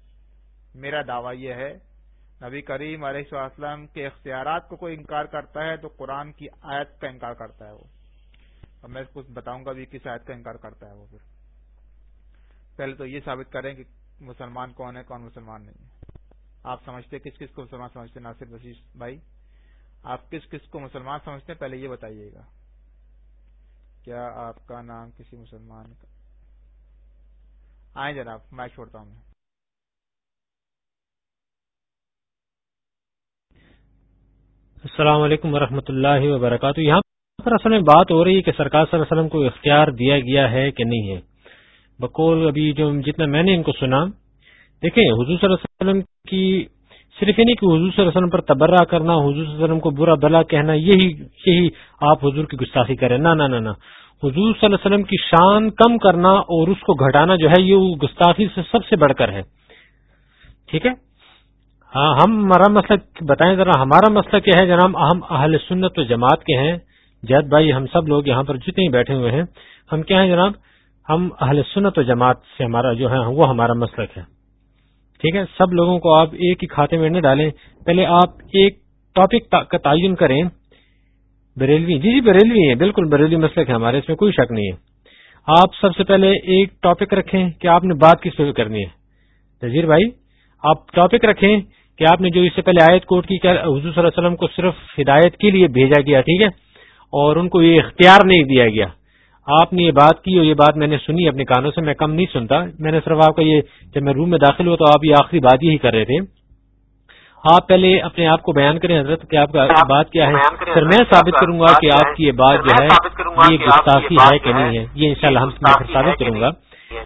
میرا دعویٰ یہ ہے، نبی کریم علیہ السلام کے اختیارات کو کوئی انکار کرتا ہے تو قرآن کی آیت کا انکار کرتا ہے وہ۔ اور میں کچھ بتاؤں گا بھی کس آیت کا انکار کرتا ہے وہ پھر۔ پہلے تو یہ ثابت کریں کہ مسلمان کون ہے، کون مسلمان نہیں ہے۔ آپ سمجھتے کس کس کو مسلمان سمجھتے ناصر بشیش بھائی۔ آپ کس کس کو مسلمان سمجھتے ہیں؟ پہلے یہ بتائیے گا۔ کیا آپ کا نام کسی مسلمان کا؟ آئیں جناب میں چھوڑتا ہوں میں۔ السلام علیکم ورحمۃ اللہ وبرکاتہ۔ یہاں پر اصل میں بات ہو رہی ہے کہ سرکار صلی اللہ علیہ وسلم کو اختیار دیا گیا ہے کہ نہیں ہے۔ بقول ابھی جو جتنا میں نے ان کو سنا، دیکھیں حضور صلی اللہ علیہ وسلم کی صرف یہ نہیں کہ حضور صلی اللہ علیہ وسلم پر تبرہ کرنا، حضور صلی اللہ علیہ وسلم کو برا بلا کہنا، یہی یہی آپ حضور کی گستاخی کریں۔ نہ نہ نہ حضور صلی اللہ علیہ وسلم کی شان کم کرنا اور اس کو گھٹانا جو ہے، یہ گستاخی سے سب سے بڑھ کر ہے۔ ٹھیک ہے؟ ہاں ہم ہمارا مسئلہ بتائیں ذرا، ہمارا مسئلہ کیا ہے جناب، ہم اہل سنت و جماعت کے ہیں۔ جید بھائی، ہم سب لوگ یہاں پر جتنے بیٹھے ہوئے ہیں، ہم کیا ہیں جناب؟ ہم اہل سنت و جماعت سے ہمارا جو ہے، وہ ہمارا مسلک ہے۔ ٹھیک ہے؟ سب لوگوں کو آپ ایک ہی کھاتے میں نہ ڈالیں۔ پہلے آپ ایک ٹاپک کا تعین کریں۔ بریلوی جی جی بریلوی ہیں بالکل بریلوی مسلک ہے ہمارے، اس میں کوئی شک نہیں ہے۔ آپ سب سے پہلے ایک ٹاپک رکھیں کہ آپ نے بات کس پہ کرنی ہے۔ نذیر بھائی، آپ ٹاپک رکھیں۔ کہ آپ نے جو اس سے پہلے آیت کوٹ کی حضور صلی اللہ علیہ وسلم کو صرف ہدایت کے لیے بھیجا گیا، ٹھیک ہے؟ اور ان کو یہ اختیار نہیں دیا گیا۔ آپ نے یہ بات کی اور یہ بات میں نے سنی اپنے کانوں سے، میں کم نہیں سنتا۔ میں نے صرف آپ کا یہ جب میں روم میں داخل ہوا تو آپ یہ آخری بات یہی کر رہے تھے۔ آپ پہلے اپنے آپ کو بیان کریں حضرت کہ آپ کا بات کیا ہے۔ پھر میں ثابت کروں گا کہ آپ کی یہ بات جو ہے، یہ گستاخی ہے کہ نہیں ہے۔ یہ انشاءاللہ ہم ثابت کروں گا۔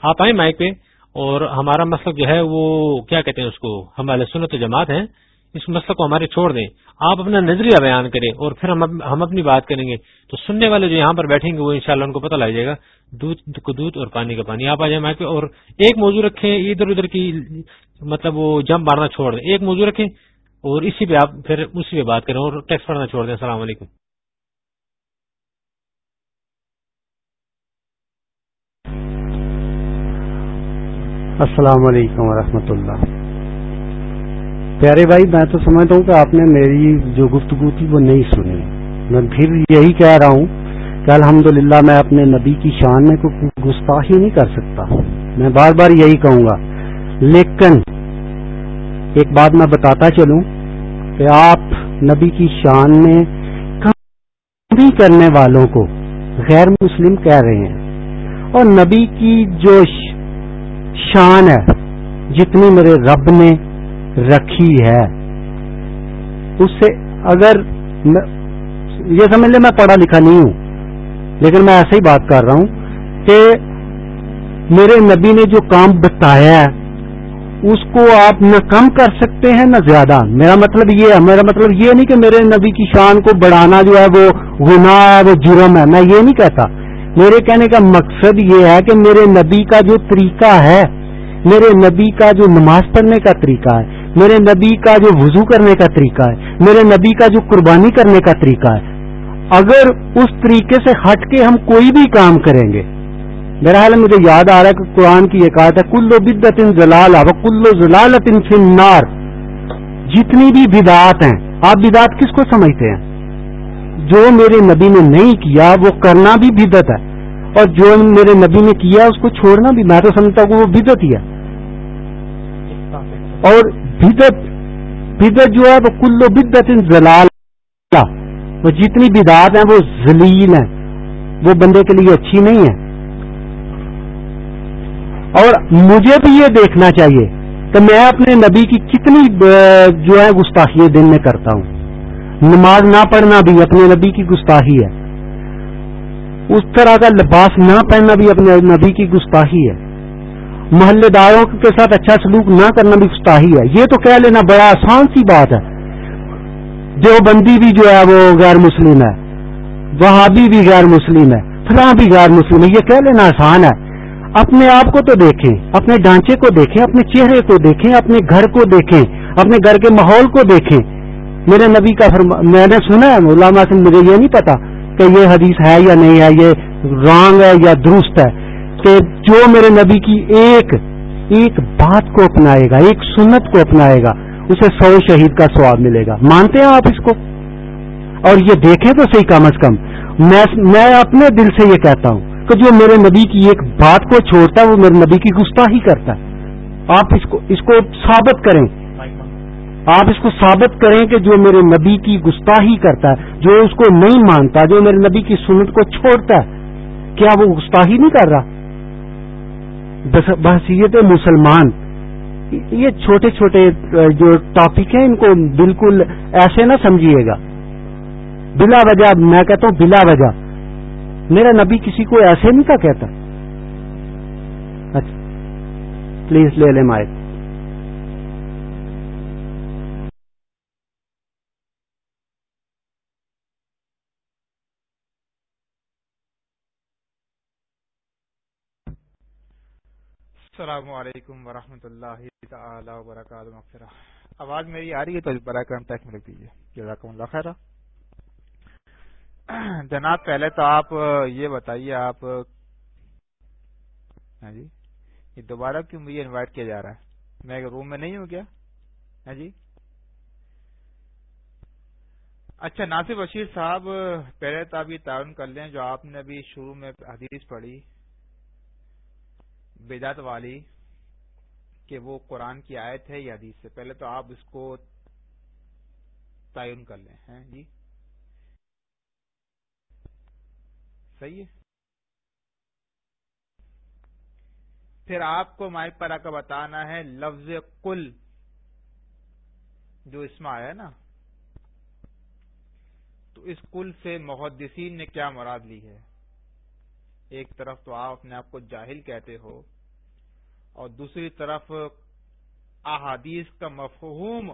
آپ آئیں مائک پہ۔ اور ہمارا مسلک جو ہے وہ کیا کہتے ہیں اس کو؟ ہمارے سنت جماعت ہیں، اس مسلک کو ہمارے چھوڑ دیں۔ آپ اپنا نظریہ بیان کریں اور پھر ہم اپنی بات کریں گے۔ تو سننے والے جو یہاں پر بیٹھیں گے، وہ انشاءاللہ ان کو پتہ لگ جائے گا۔ دودھ، کو دودھ اور پانی کا پانی۔ آپ آ جائیں مائک پہ اور ایک موضوع رکھیں، ادھر ادھر کی مطلب وہ جم مارنا چھوڑ دیں۔ ایک موضوع رکھیں اور اسی پہ آپ پھر اسی پہ بات کریں اور ٹیکس پڑھنا چھوڑ دیں۔ السلام علیکم۔ السلام علیکم ورحمۃ اللہ۔ پیارے بھائی، میں تو سمجھتا ہوں کہ آپ نے میری جو گفتگو تھی وہ نہیں سنی۔ میں پھر یہی کہہ رہا ہوں کہ الحمدللہ میں اپنے نبی کی شان میں کوئی گستاخی نہیں کر سکتا۔ میں بار بار یہی کہوں گا۔ لیکن ایک بات میں بتاتا چلوں کہ آپ نبی کی شان میں کمی کرنے والوں کو غیر مسلم کہہ رہے ہیں۔ اور نبی کی جو شان ہے، جتنی میرے رب نے رکھی ہے۔ اس سے اگر یہ سمجھ لے میں پڑھا لکھا نہیں ہوں، لیکن میں ایسے ہی بات کر رہا ہوں کہ میرے نبی نے جو کام بتایا ہے، اس کو آپ نہ کم کر سکتے ہیں نہ زیادہ۔ میرا مطلب یہ ہے، میرا مطلب یہ نہیں کہ میرے نبی کی شان کو بڑھانا جو ہے وہ گناہ ہے، وہ جرم ہے، میں یہ نہیں کہتا۔ میرے کہنے کا مقصد یہ ہے کہ میرے نبی کا جو طریقہ ہے، میرے نبی کا جو نماز پڑھنے کا طریقہ ہے، میرے نبی کا جو وضو کرنے کا طریقہ ہے، میرے نبی کا جو قربانی کرنے کا طریقہ ہے، اگر اس طریقے سے ہٹ کے ہم کوئی بھی کام کریں گے میرا حال مجھے یاد آ رہا ہے کہ قرآن کی یہ کہا ہے کلو بدت ان زلال کلو زلالت ان فنار جتنی بھی بدعات ہیں، آپ بدعات کس کو سمجھتے ہیں؟ جو میرے نبی نے نہیں کیا وہ کرنا بھی بدت ہے۔ اور جو میرے نبی نے کیا اس کو چھوڑنا بھی، میں تو سمجھتا ہوں وہ بدت ہی ہے۔ اور بدت بدت جو ہے وہ کلو بدت ان زلال وہ جتنی بدعات ہیں وہ ذلیل ہیں۔ وہ بندے کے لیے اچھی نہیں ہے اور مجھے بھی یہ دیکھنا چاہیے کہ میں اپنے نبی کی کتنی جو ہے گستاخی دن میں کرتا ہوں۔ نماز نہ پڑھنا بھی اپنے نبی کی گستاخی ہے۔ اس طرح کا لباس نہ پہننا بھی اپنے نبی کی گستاخی ہے۔ محلے داروں کے ساتھ اچھا سلوک نہ کرنا بھی گستاحی ہے۔ یہ تو کہہ لینا بڑا آسان سی بات ہے۔ دیوبندی بھی جو ہے وہ غیر مسلم ہے۔ وہابی بھی غیر مسلم ہے۔ فلاں بھی غیر مسلم ہے۔ یہ کہہ لینا آسان ہے۔ اپنے آپ کو تو دیکھیں، اپنے ڈھانچے کو دیکھیں، اپنے چہرے کو دیکھیں، اپنے گھر کو دیکھیں، اپنے گھر کے ماحول کو دیکھیں۔ میرے نبی کا فرما، میں نے سنا ہے علامہ سے مجھے یہ نہیں پتا کہ یہ حدیث ہے یا نہیں ہے، یہ رانگ ہے یا درست ہے کہ جو میرے نبی کی ایک ایک بات کو اپنائے گا، ایک سنت کو اپنائے گا، اسے سو شہید کا سواب ملے گا۔ مانتے ہیں آپ اس کو؟ اور یہ دیکھیں تو صحیح کم از کم۔ میں اپنے دل سے یہ کہتا ہوں کہ جو میرے نبی کی ایک بات کو چھوڑتا ہے، وہ میرے نبی کی گستاحی کرتا ہے۔ آپ اس کو اس کو ثابت کریں۔ آپ اس کو ثابت کریں کہ جو میرے نبی کی گستاحی کرتا ہے، جو اس کو نہیں مانتا، جو میرے نبی کی سنت کو چھوڑتا ہے، کیا وہ گستاحی نہیں کر رہا؟ بحثیت مسلمان۔ یہ چھوٹے چھوٹے جو ٹاپک ہیں، ان کو بالکل ایسے نہ سمجھیے گا۔ بلا وجہ، میں کہتا ہوں بلا وجہ۔ میرا نبی کسی کو ایسے نہیں تھا کہتا۔ اچھا۔ پلیز لے لیں مائک۔ السلام علیکم ورحمۃ اللہ تعالی وبرکاتہ آواز میری آ رہی ہے تو برائے کرم ٹیک میں لکھ دیجیے۔ جزاکم اللہ خیر جناب، پہلے تو آپ یہ بتائیے، آپ ہاں جی یہ دوبارہ کیوں مجھے انوائٹ کیا جا رہا ہے؟ میں روم میں نہیں ہوں کیا؟ ہاں جی۔ اچھا ناصر بشیر صاحب، پہلے تو آپ یہ تعاون کر لیں جو آپ نے ابھی شروع میں حدیث پڑھی۔ بدعت والی کہ وہ قرآن کی آیت ہے یا حدیث سے پہلے تو آپ اس کو تعین کر لیں، ہیں جی؟ صحیح ہے؟ پھر آپ کو مائک پر آ کر بتانا ہے لفظ کل جو اس میں آیا نا۔ تو اس کل سے محدثین نے کیا مراد لی ہے؟ ایک طرف تو آپ اپنے آپ کو جاہل کہتے ہو اور دوسری طرف احادیث کا مفہوم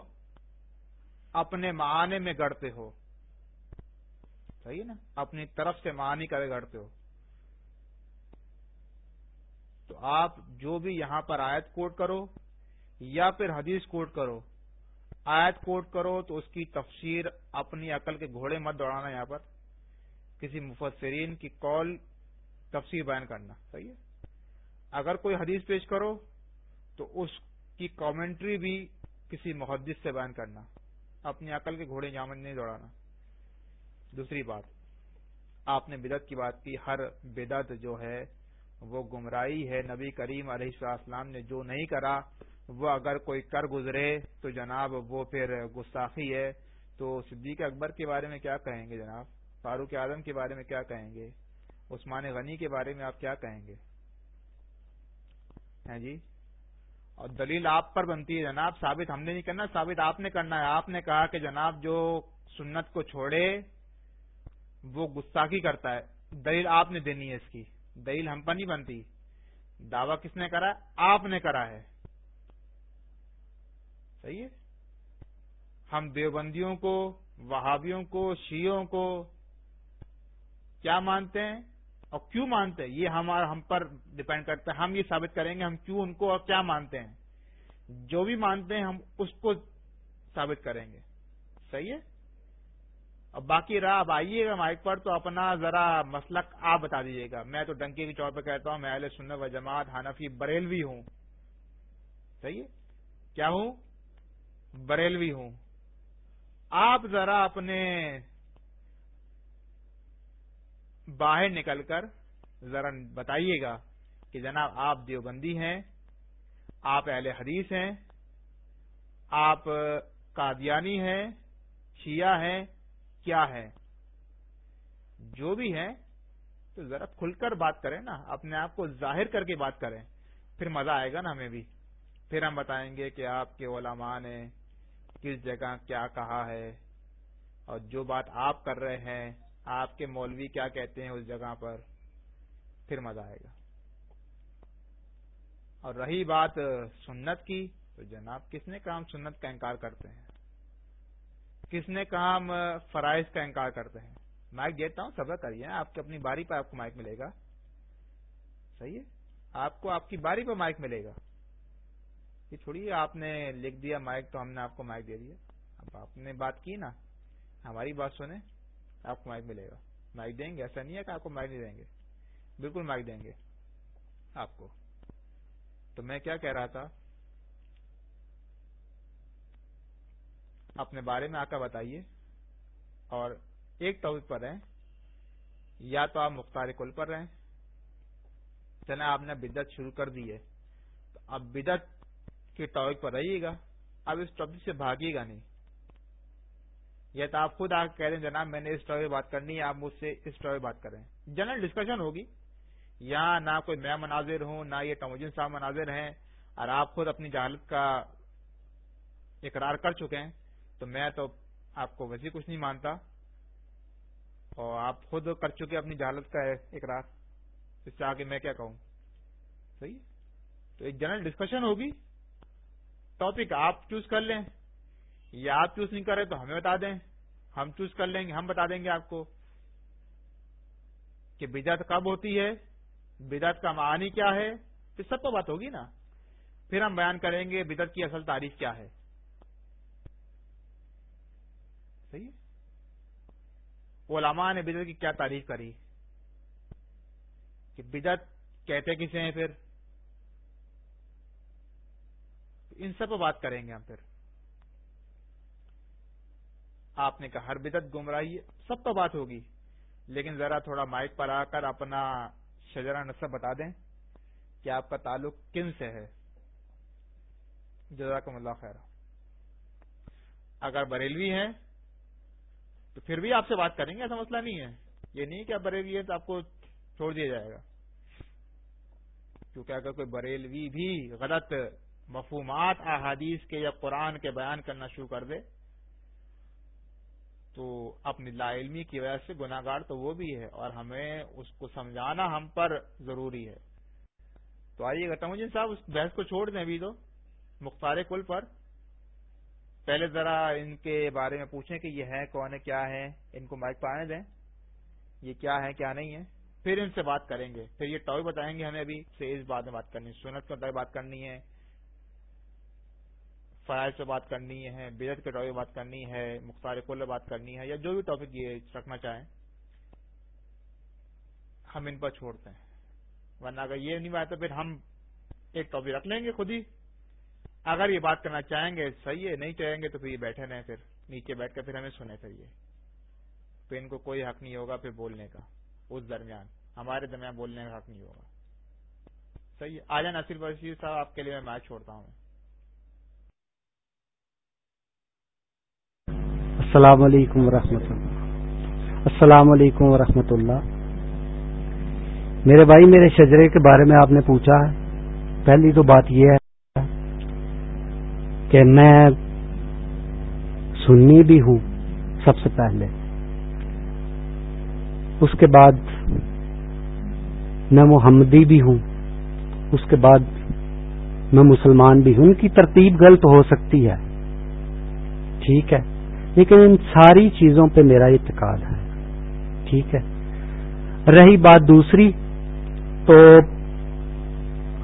اپنے معنی میں گڑتے ہو۔ صحیح نا؟ اپنی طرف سے معنی کرے گڑتے ہو۔ تو آپ جو بھی یہاں پر آیت کوٹ کرو یا پھر حدیث کوٹ کرو، آیت کوٹ کرو تو اس کی تفسیر اپنی عقل کے گھوڑے مت دوڑانا یہاں پر، کسی مفسرین کی کال تفسیر بیان کرنا۔ صحیح ہے؟ اگر کوئی حدیث پیش کرو تو اس کی کامنٹری بھی کسی محدث سے بیان کرنا، اپنی عقل کے گھوڑے جامن نہیں دوڑانا۔ دوسری بات، آپ نے بدعت کی بات کی، ہر بدعت جو ہے وہ گمراہی ہے۔ نبی کریم علیہ السلام نے جو نہیں کرا، وہ اگر کوئی کر گزرے تو جناب وہ پھر گستاخی ہے۔ تو صدیق اکبر کے بارے میں کیا کہیں گے جناب؟ فاروق اعظم کے بارے میں کیا کہیں گے؟ عثمان غنی کے بارے میں آپ کیا کہیں گے؟ ہیں جی؟ اور دلیل آپ پر بنتی ہے جناب، ثابت ہم نے نہیں کرنا، ثابت آپ نے کرنا ہے۔ آپ نے کہا کہ جناب جو سنت کو چھوڑے، وہ گستاخی کرتا ہے۔ دلیل آپ نے دینی ہے اس کی۔ دلیل ہم پر نہیں بنتی۔ دعویٰ کس نے کرا؟ آپ نے کرا ہے۔ صحیح ہے؟ ہم دیوبندیوں کو، وہابیوں کو شیوں کو کیا مانتے ہیں؟ اور کیوں مانتے یہ ہمارا ہم پر ڈپینڈ کرتا ہے۔ ہم یہ ثابت کریں گے ہم کیوں ان کو اور کیا مانتے ہیں؟ جو بھی مانتے ہیں ہم اس کو ثابت کریں گے۔ صحیح ہے؟ اور باقی رہا، اب آئیے گا مائک پر تو اپنا ذرا مسلک آپ بتا دیجیے گا۔ میں تو ڈنکی کے طور پہ کہتا ہوں، میں اہل سنت و جماعت حنفی بریلوی ہوں۔ صحیح ہے؟ کیا ہوں؟ بریلوی ہوں۔ آپ ذرا اپنے باہر نکل کر ذرا بتائیے گا کہ جناب آپ دیوبندی ہیں، آپ اہل حدیث ہیں، آپ قادیانی ہیں، شیعہ ہیں، کیا ہے جو بھی ہے تو ذرا کھل کر بات کریں نا، اپنے آپ کو ظاہر کر کے بات کریں۔ پھر مزہ آئے گا نا ہمیں بھی۔ پھر ہم بتائیں گے کہ آپ کے علماء نے کس جگہ کیا کہا ہے اور جو بات آپ کر رہے ہیں آپ کے مولوی کیا کہتے ہیں اس جگہ پر؟ پھر مزہ آئے گا۔ اور رہی بات سنت کی، تو جناب، کس نے کام سنت کا انکار کرتے ہیں؟ کس نے کام فرائض کا انکار کرتے ہیں؟ مائک دیتا ہوں، صبر کریے، آپ کی اپنی باری پہ آپ کو مائک ملے گا۔ صحیح ہے، آپ کو آپ کی باری پہ مائک ملے گا۔ یہ چھوڑیے، آپ نے لکھ دیا مائک تو ہم نے آپ کو مائک دے دیا۔ اب آپ نے بات کی نا، ہماری بات سنیں۔ آپ کو مائک ملے گا۔ مائک دیں گے؟ ایسا نہیں ہے کہ آپ کو مائک نہیں دیں گے۔ بالکل مائک دیں گے۔ آپ کو۔ تو میں کیا کہہ رہا تھا؟ اپنے بارے میں آ کر بتائیے۔ اور ایک ٹاپک پر رہیں یا تو آپ مختار کل پر رہیں چلیں آپ نے بدت شروع کر دی ہے۔ تو اب بدت کے ٹاپک پر رہیے گا۔ اب اس ٹاپک سے بھاگیے گا نہیں۔ یا تو آپ خود آ کہہ رہے ہیں، جناب میں نے اس ٹاپک بات کرنی ہے، آپ مجھ سے اس ٹاپک بات کریں جنرل ڈسکشن ہوگی۔ یہاں نہ کوئی میں مناظر ہوں، نہ یہ ٹموجن صاحب مناظر ہیں، اور آپ خود اپنی جہالت کا اقرار کر چکے ہیں، تو میں تو آپ کو ویسے کچھ نہیں مانتا۔ اور آپ خود کر چکے اپنی جہالت کا اقرار۔ اس سے آگے میں کیا کہوں؟ صحیح تو ایک جنرل ڈسکشن ہوگی۔ ٹاپک آپ چوز کر لیں۔ یا آپ چوز نہیں کریں تو ہمیں بتا دیں۔ ہم چوز کر لیں گے، ہم بتا دیں گے آپ کو کہ بدعت کب ہوتی ہے، بدعت کا معنی کیا ہے؟ پھر سب تو بات ہوگی نا۔ پھر ہم بیان کریں گے بدعت کی اصل تعریف کیا ہے۔ صحیح علماء نے بدعت کی کیا تعریف کری؟ کہ بدعت کہتے کسے ہیں پھر؟ ان سب پہ بات کریں گے ہم پھر۔ آپ نے کہا ہر بدت گمراہی سب پہ بات ہوگی۔ لیکن ذرا تھوڑا مائک پر آ کر اپنا شجرا نصب بتا دیں۔ کہ آپ کا تعلق کن سے ہے؟ جزاکم اللہ خیر اگر بریلوی ہیں، تو پھر بھی آپ سے بات کریں گے، ایسا مسئلہ نہیں ہے۔ یہ نہیں کہ آپ بریلوی ہے تو آپ کو چھوڑ دیا جائے گا۔ کیونکہ اگر کوئی بریلوی بھی غلط مفہومات، احادیث کے یا قرآن کے بیان کرنا شروع کر دے تو اپنی لا علمی کی وجہ سے گناگار تو وہ بھی ہے اور ہمیں اس کو سمجھانا ہم پر ضروری ہے۔ تو آئیے گا تمجن صاحب، اس بحث کو چھوڑ دیں ابھی تو مختار کل پر۔ پہلے ذرا ان کے بارے میں پوچھیں کہ یہ ہے کون ہے کیا ہے ان کو مائک پانے دیں۔ یہ کیا ہے کیا نہیں ہے پھر ان سے بات کریں گے۔ پھر یہ ٹاپک بتائیں گے ہمیں ابھی سے اس بات میں بات کرنی ہے، سنت کے بات کرنی ہے۔ فرائض سے بات کرنی ہے بیرت کے ٹاپک بات کرنی ہے، مختار کل بات کرنی ہے یا جو بھی ٹاپک یہ رکھنا چاہیں، ہم ان پر چھوڑتے ہیں۔ ورنہ اگر یہ نہیں بات تو پھر ہم ایک ٹاپک رکھ لیں گے خود ہی۔ اگر یہ بات کرنا چاہیں گے، صحیح ہے، نہیں چاہیں گے تو پھر یہ بیٹھے رہیں، پھر نیچے بیٹھ کر پھر ہمیں سنے پھر یہ۔ پھر ان کو کوئی حق نہیں ہوگا پھر بولنے کا، اس درمیان۔ ہمارے درمیان بولنے کا حق نہیں ہوگا۔ صحیح آ جائیں نصیر بشیر صاحب، آپ کے لیے میں میچ چھوڑتا ہوں۔ السلام علیکم ورحمۃ اللہ۔ السلام علیکم ورحمۃ اللہ۔ میرے بھائی، میرے شجرے کے بارے میں آپ نے پوچھا ہے۔ پہلی تو بات یہ ہے کہ میں سنی بھی ہوں سب سے پہلے۔ اس کے بعد میں محمدی بھی ہوں۔ اس کے بعد میں مسلمان بھی ہوں۔ ان کی ترتیب غلط ہو سکتی ہے۔ ٹھیک ہے۔ لیکن ان ساری چیزوں پہ میرا اعتقاد ہے۔ ٹھیک ہے۔ رہی بات دوسری، تو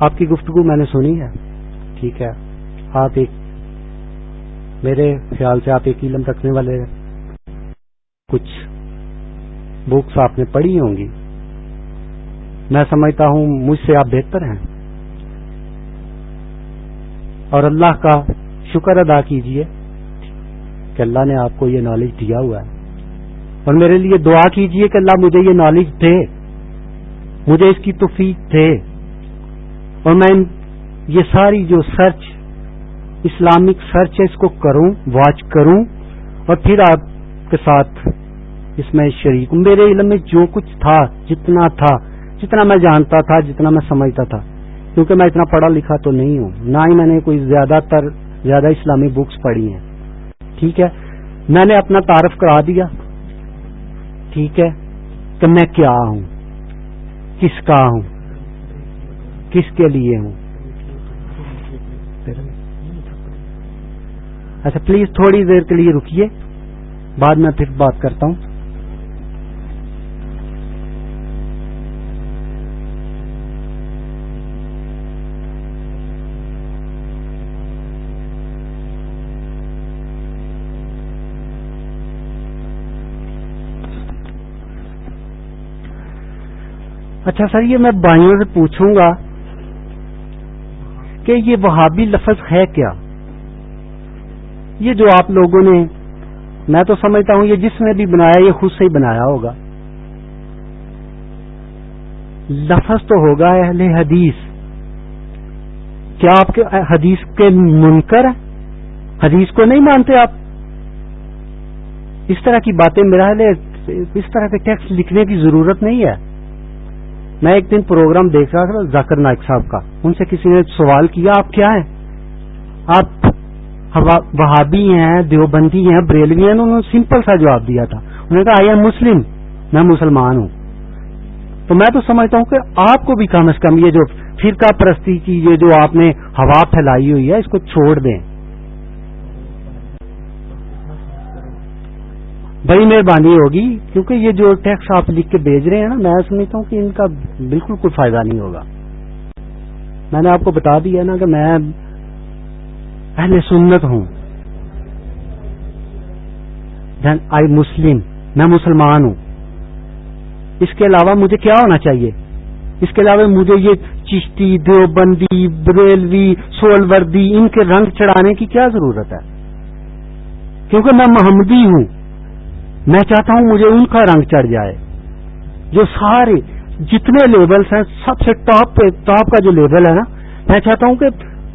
آپ کی گفتگو میں نے سنی ہے۔ ٹھیک ہے۔ آپ ایک، میرے خیال سے آپ ایک علم رکھنے والے کچھ بکس آپ نے پڑھی ہوں گی۔ میں سمجھتا ہوں مجھ سے آپ بہتر ہیں۔ اور اللہ کا شکر ادا کیجیے۔ کہ اللہ نے آپ کو یہ نالج دیا ہوا ہے۔ اور میرے لیے دعا کیجیے کہ اللہ مجھے یہ نالج دے۔ مجھے اس کی توفیق دے۔ اور میں یہ ساری جو سرچ اسلامک سرچ ہے، اس کو کروں واچ کروں۔ اور پھر آپ کے ساتھ اس میں شریک ہوں۔ میرے علم میں جو کچھ تھا، جتنا تھا، جتنا میں جانتا تھا، جتنا میں سمجھتا تھا۔ کیونکہ میں اتنا پڑھا لکھا تو نہیں ہوں۔ نہ ہی میں نے کوئی زیادہ تر، زیادہ اسلامی بکس پڑھی ہیں۔ ٹھیک ہے؟ میں نے اپنا تعارف کرا دیا۔ ٹھیک ہے؟ کہ میں کیا ہوں؟ کس کا ہوں؟ کس کے لیے ہوں؟ اچھا پلیز تھوڑی دیر کے لیے رکیے، بعد میں پھر بات کرتا ہوں۔ اچھا سر، یہ میں بھائیوں سے پوچھوں گا کہ یہ وہابی لفظ ہے کیا؟ یہ جو آپ لوگوں نے، میں تو سمجھتا ہوں یہ جس نے بھی بنایا، یہ خود سے ہی بنایا ہوگا۔ لفظ تو ہوگا اہل حدیث۔ کیا آپ کے حدیث کے منکر حدیث کو نہیں مانتے آپ؟ اس طرح کی باتیں میرا اس طرح کے ٹیکسٹ لکھنے کی ضرورت نہیں ہے۔ میں ایک دن پروگرام دیکھ رہا تھا ذاکر نائک صاحب کا۔ ان سے کسی نے سوال کیا، آپ کیا ہیں؟ آپ وہابی ہیں، دیوبندی ہیں، بریلوی ہیں، انہوں نے سمپل سا جواب دیا تھا۔ انہوں نے کہا آئی ایم مسلم میں مسلمان ہوں۔ تو میں تو سمجھتا ہوں کہ آپ کو بھی کم از کم یہ جو فرقہ پرستی کی، یہ جو آپ نے ہوا پھیلائی ہوئی ہے، اس کو چھوڑ دیں۔ بڑی مہربانی ہوگی، کیونکہ یہ جو ٹیکس آپ لکھ کے بھیج رہے ہیں نا، میں سمجھتا ہوں کہ ان کا بالکل کوئی فائدہ نہیں ہوگا۔ میں نے آپ کو بتا دیا نا کہ میں اہل سنت ہوں۔ دین آئی مسلم میں مسلمان ہوں۔ اس کے علاوہ مجھے کیا ہونا چاہیے؟ اس کے علاوہ مجھے یہ چشتی، دیوبندی، بریلوی سول وردی ان کے رنگ چڑھانے کی کیا ضرورت ہے؟ کیونکہ میں محمدی ہوں۔ میں چاہتا ہوں مجھے ان کا رنگ چڑھ جائے، جو سارے جتنے لیبلس ہیں، سب سے ٹاپ پہ ٹاپ کا جو لیبل ہے نا، میں چاہتا ہوں کہ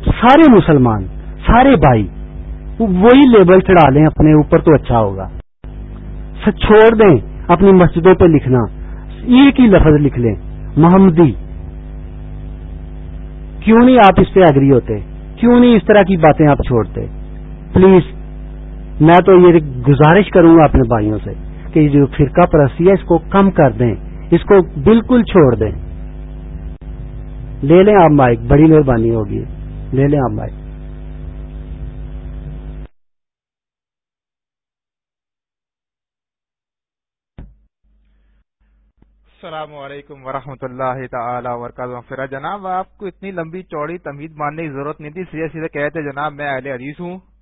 سارے مسلمان، سارے بھائی وہی لیبل چڑھا لیں اپنے اوپر تو اچھا ہوگا۔ چھوڑ دیں اپنی مسجدوں پہ لکھنا۔ ایک ہی لفظ لکھ لیں، محمدی۔ کیوں نہیں آپ اس پہ اگری ہوتے؟ کیوں نہیں اس طرح کی باتیں آپ چھوڑتے؟ پلیز میں تو یہ گزارش کروں گا اپنے بھائیوں سے کہ جو فرقہ پرستی ہے اس کو کم کر دیں، اس کو بالکل چھوڑ دیں۔ لے لیں آپ مائک، بڑی مہربانی ہوگی۔ لے لیں آپ مائک۔ السلام علیکم ورحمۃ اللہ تعالی وبرکاتہ۔ جناب، آپ کو اتنی لمبی چوڑی تمید ماننے کی ضرورت نہیں تھی، سیدھے سیدھے کہتے جناب، میں اہل حدیث ہوں۔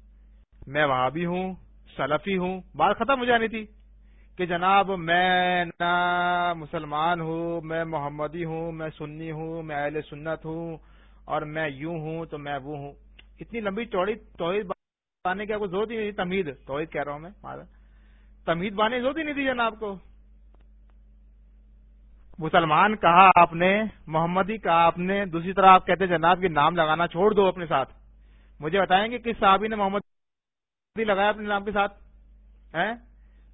میں وہابی ہوں، سلفی ہوں۔ بات ختم ہو جانی تھی کہ جناب میں نہ مسلمان ہوں، میں محمدی ہوں، میں سنی ہوں، میں اہل سنت ہوں اور میں یوں ہوں تو میں وہ ہوں۔ اتنی لمبی چوڑی توحید بانے کی آپ کو ضرورت ہی نہیں تھی تمید توحید کہہ رہا ہوں میں تمید بانے ضرورت ہی نہیں تھی جناب کو۔ مسلمان کہا آپ نے، محمدی کہا آپ نے، دوسری طرح آپ کہتے جناب کہ نام لگانا چھوڑ دو اپنے ساتھ۔ مجھے بتائیں گے کس صحابی نے محمد لگایا اپنے نام کے ساتھ؟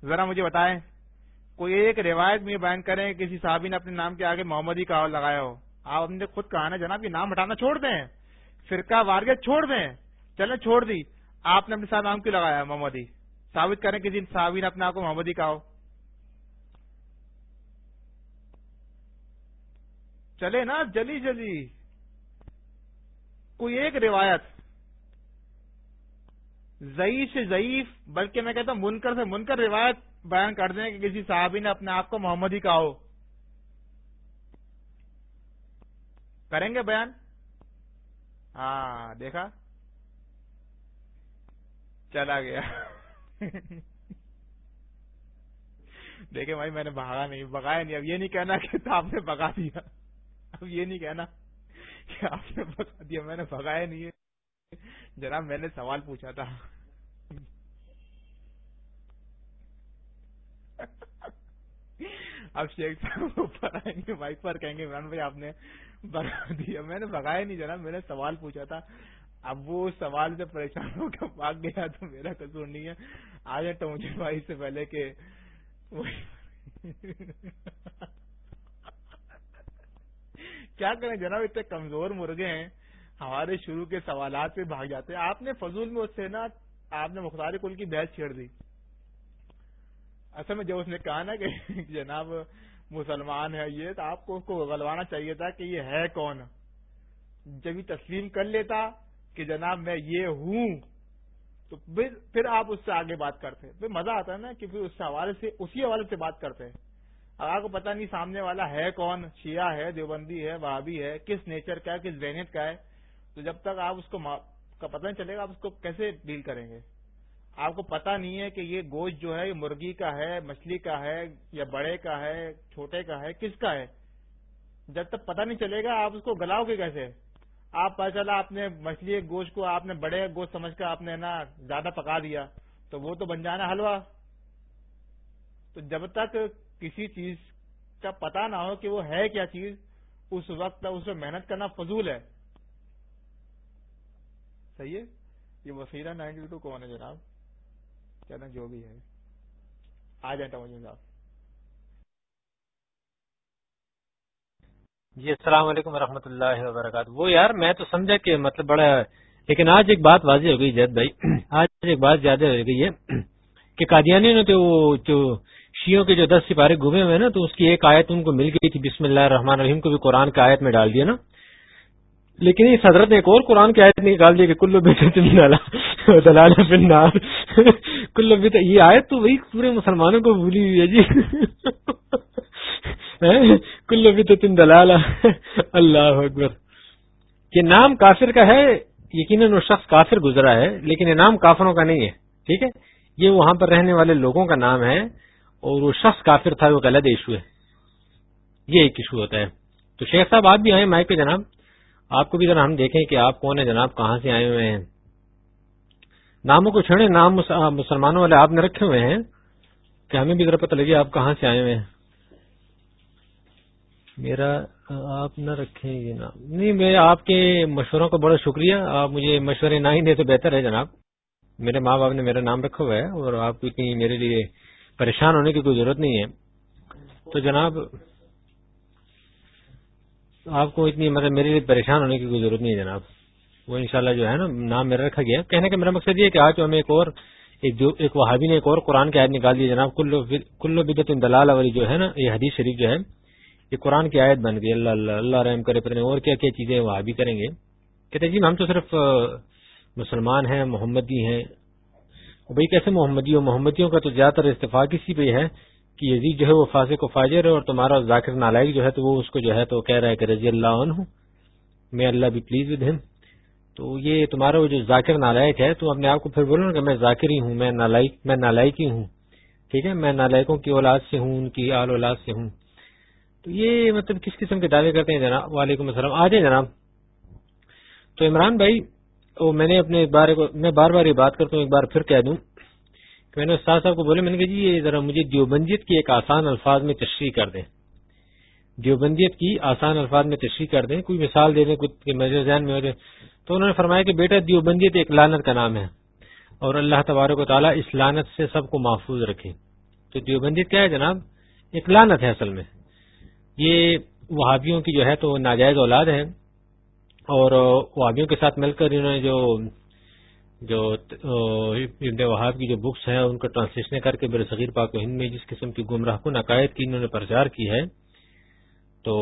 ذرا مجھے بتائیں۔ کوئی ایک روایت میں بیان کریں کسی صحابی نے اپنے نام کے آگے محمدی کا لگایا ہو۔ آپ نے خود کہا نا جناب، یہ نام ہٹانا چھوڑ دیں۔ فرقہ واریت چھوڑ دیں۔ چلیں چھوڑ دی۔ آپ نے اپنے ساتھ نام کیوں لگایا محمدی؟ ثابت کریں کسی صحابی نے اپنے آپ کو محمدی کہا ہو۔ چلے نا، جلی جلی۔ کوئی ایک روایت۔ ضعیف سے ضعیف، بلکہ میں کہتا ہوں منکر سے منکر روایت بیان کر دیں کہ کسی صحابی نے اپنے آپ کو محمد ہی کہا ہو۔ کریں گے بیان؟ ہاں دیکھا؟ چلا گیا۔ دیکھیں بھائی، میں نے بھاگا نہیں بگایا نہیں۔ اب یہ نہیں کہنا کہ آپ نے بگا دیا۔ اب یہ نہیں کہنا کہ آپ نے بگا دیا، میں نے بگایا نہیں ہے۔ جناب میں نے سوال پوچھا تھا۔ اب شیخ صاحب اوپر آئیں گے بائک پر کہیں گے، عمران بھائی آپ نے بگا دیا۔ میں نے بگایا نہیں جناب، میں نے سوال پوچھا تھا۔ اب وہ سوال سے پریشان ہو کے بھاگ گیا تو میرا قصور نہیں ہے۔ آ جائے تو مجھے جی بھائی سے پہلے کہ کیا کریں جناب، اتنے کمزور مرغے ہیں۔ ہمارے شروع کے سوالات پہ بھاگ جاتے ہیں۔ آپ نے فضول میں اس سے نا، آپ نے مختار کل کی بحث چھیڑ دی۔ اصل میں جب اس نے کہا نا کہ جناب مسلمان ہے یہ، تو آپ کو اس کو غلوانا چاہیے تھا کہ یہ ہے کون۔ جب یہ تسلیم کر لیتا کہ جناب میں یہ ہوں، تو پھر آپ اس سے آگے بات کرتے پھر مزہ آتا ہے نا کہ پھر اس حوالے سے، اسی حوالے سے بات کرتے ہیں۔ اب آپ کو پتا نہیں سامنے والا ہے کون، شیعہ ہے، دیوبندی ہے بھابی ہے، کس نیچر کا ہے، کس ذہنیت کا ہے۔ تو جب تک آپ اس کو کا پتہ نہیں چلے گا، آپ اس کو کیسے ڈیل کریں گے؟ آپ کو پتا نہیں ہے کہ یہ گوشت جو ہے، یہ مرغی کا ہے، مچھلی کا ہے، یا بڑے کا ہے، چھوٹے کا ہے، کس کا ہے؟ جب تک پتہ نہیں چلے گا، آپ اس کو گلاؤ گے کیسے؟ آپ پتا چلا، آپ نے مچھلی گوشت کو، آپ نے بڑے گوشت سمجھ کر آپ نے نا زیادہ پکا دیا، تو وہ تو بن جانا حلوا تو جب تک کسی چیز کا پتا نہ ہو کہ وہ ہے کیا چیز، اس وقت اس میں محنت کرنا فضول ہے۔ صحیح ہے؟ یہ وسیلہ نائنٹی ٹو کون ہے جناب؟ چلیں جو بھی ہے۔ آ جائیں توجہ صاحب جی السلام علیکم ورحمۃ اللہ وبرکاتہ۔ وہ یار، میں تو سمجھا کہ مطلب بڑا لیکن آج ایک بات واضح ہو گئی جید بھائی۔ آج ایک بات زیادہ ہو گئی ہے کہ قادیانی نے تو وہ جو شیوں کے جو دس سپارے گھومے ہوئے نا، تو اس کی ایک آیت ان کو مل گئی تھی، بسم اللہ الرحمن الرحیم کو بھی قرآن کی آیت میں ڈال دیا نا۔ لیکن اس حضرت نے ایک اور قرآن کی آیت نکال دی کہ کلو بے دلال فنار کلو بے یہ آیت تو وہی پورے مسلمانوں کو بھولی ہوئی ہے جی. کلو بھی دلال اللہ اکبر. یہ نام کافر کا ہے، یقیناً وہ شخص کافر گزرا ہے، لیکن یہ نام کافروں کا نہیں ہے، ٹھیک ہے؟ یہ وہاں پر رہنے والے لوگوں کا نام ہے اور وہ شخص کافر تھا، وہ غلط ایشو ہے۔ یہ ایک ایشو ہوتا ہے۔ تو شیخ صاحب، آپ بھی آئے مائک پہ جناب۔ آپ کو بھی ذرا ہم دیکھیں کہ آپ کون ہیں، جناب؟ کہاں سے آئے ہوئے ہیں؟ ناموں کو چھوڑے نام مسلمانوں والے آپ نے رکھے ہوئے ہیں کہ ہمیں بھی ذرا پتہ لگے آپ کہاں سے آئے ہوئے ہیں۔ میرا آپ نہ رکھیں یہ نام۔ نہیں، میں آپ کے مشوروں کا بڑا شکریہ۔ آپ مجھے مشورے نہ ہی دے تو بہتر ہے جناب۔ میرے ماں باپ نے میرا نام رکھا ہوا ہے اور آپ کو اتنی میرے لیے پریشان ہونے کی کوئی ضرورت نہیں ہے۔ تو جناب آپ کو اتنی مطلب میرے لیے پریشان ہونے کی کوئی ضرورت نہیں ہے جناب۔ وہ انشاءاللہ جو ہے نا نام میرا رکھا گیا۔ کہنے کا میرا مقصد یہ کہ آج ہمیں ایک اور ایک وہابی نے ایک اور قرآن کی آیت نکال دی جناب۔ کلو بدت دلال والی جو ہے نا یہ حدیث شریف جو ہے، یہ قرآن کی آیت بن گئی۔ اللہ اللہ اللہ رحم کرے پتہ اور کیا کیا چیزیں وہابی کریں گے؟ کہتے جی ہم تو صرف مسلمان ہیں، محمدی ہیں۔ بھائی کیسے محمدی ہو؟ محمدیوں کا تو زیادہ تر اتفاق اسی پہ ہے۔ کہ یزید جو ہے وہ فاسق و فاجر ہے اور تمہارا ذاکر نالائق جو ہے تو وہ اس کو جو ہے تو کہہ رہا ہے کہ رضی اللہ عنہ میں اللہ بھی پلیز ود ہم تو یہ تمہارا وہ جو ذاکر نالائق ہے تو اپنے آپ کو پھر بولو نا کہ میں ذاکر ہی ہوں، میں نالائق میں نالائق ہی ہوں۔ ٹھیک ہے؟ میں نالائکوں کی اولاد سے ہوں، ان کی آل اولاد سے ہوں۔ تو یہ مطلب کس قسم کے دعوے کرتے ہیں جناب؟ وعلیکم السلام۔ آ جائیں جناب۔ تو عمران بھائی، وہ میں نے اپنے بارے کو میں بار بار یہ بات کرتا ہوں، ایک بار پھر کہہ دوں۔ میں نے استاد صاحب کو بولے، میں نے کہا جی یہ ذرا مجھے دیوبندیت کی ایک آسان الفاظ میں تشریح کر دیں۔ دیوبندیت کی آسان الفاظ میں تشریح کر دیں، کوئی مثال دے دیں کچھ میرے ذہن میں ہو تو انہوں نے فرمایا کہ بیٹا، دیوبندیت ایک لانت کا نام ہے۔ اور اللہ تبارک و تعالیٰ اس لانت سے سب کو محفوظ رکھے۔ تو دیوبندیت کیا ہے جناب؟ ایک لانت ہے اصل میں۔ یہ وہابیوں کی جو ہے تو ناجائز اولاد ہے اور وہابیوں کے ساتھ مل کر انہوں نے جو جو ابن وہاب کی جو بکس ہیں، ان کو ٹرانسلیشن کر کے میرے صغیر پاک و ہند میں جس قسم کی گمراہ کن عقائد کی انہوں نے پرچار کی ہے۔ تو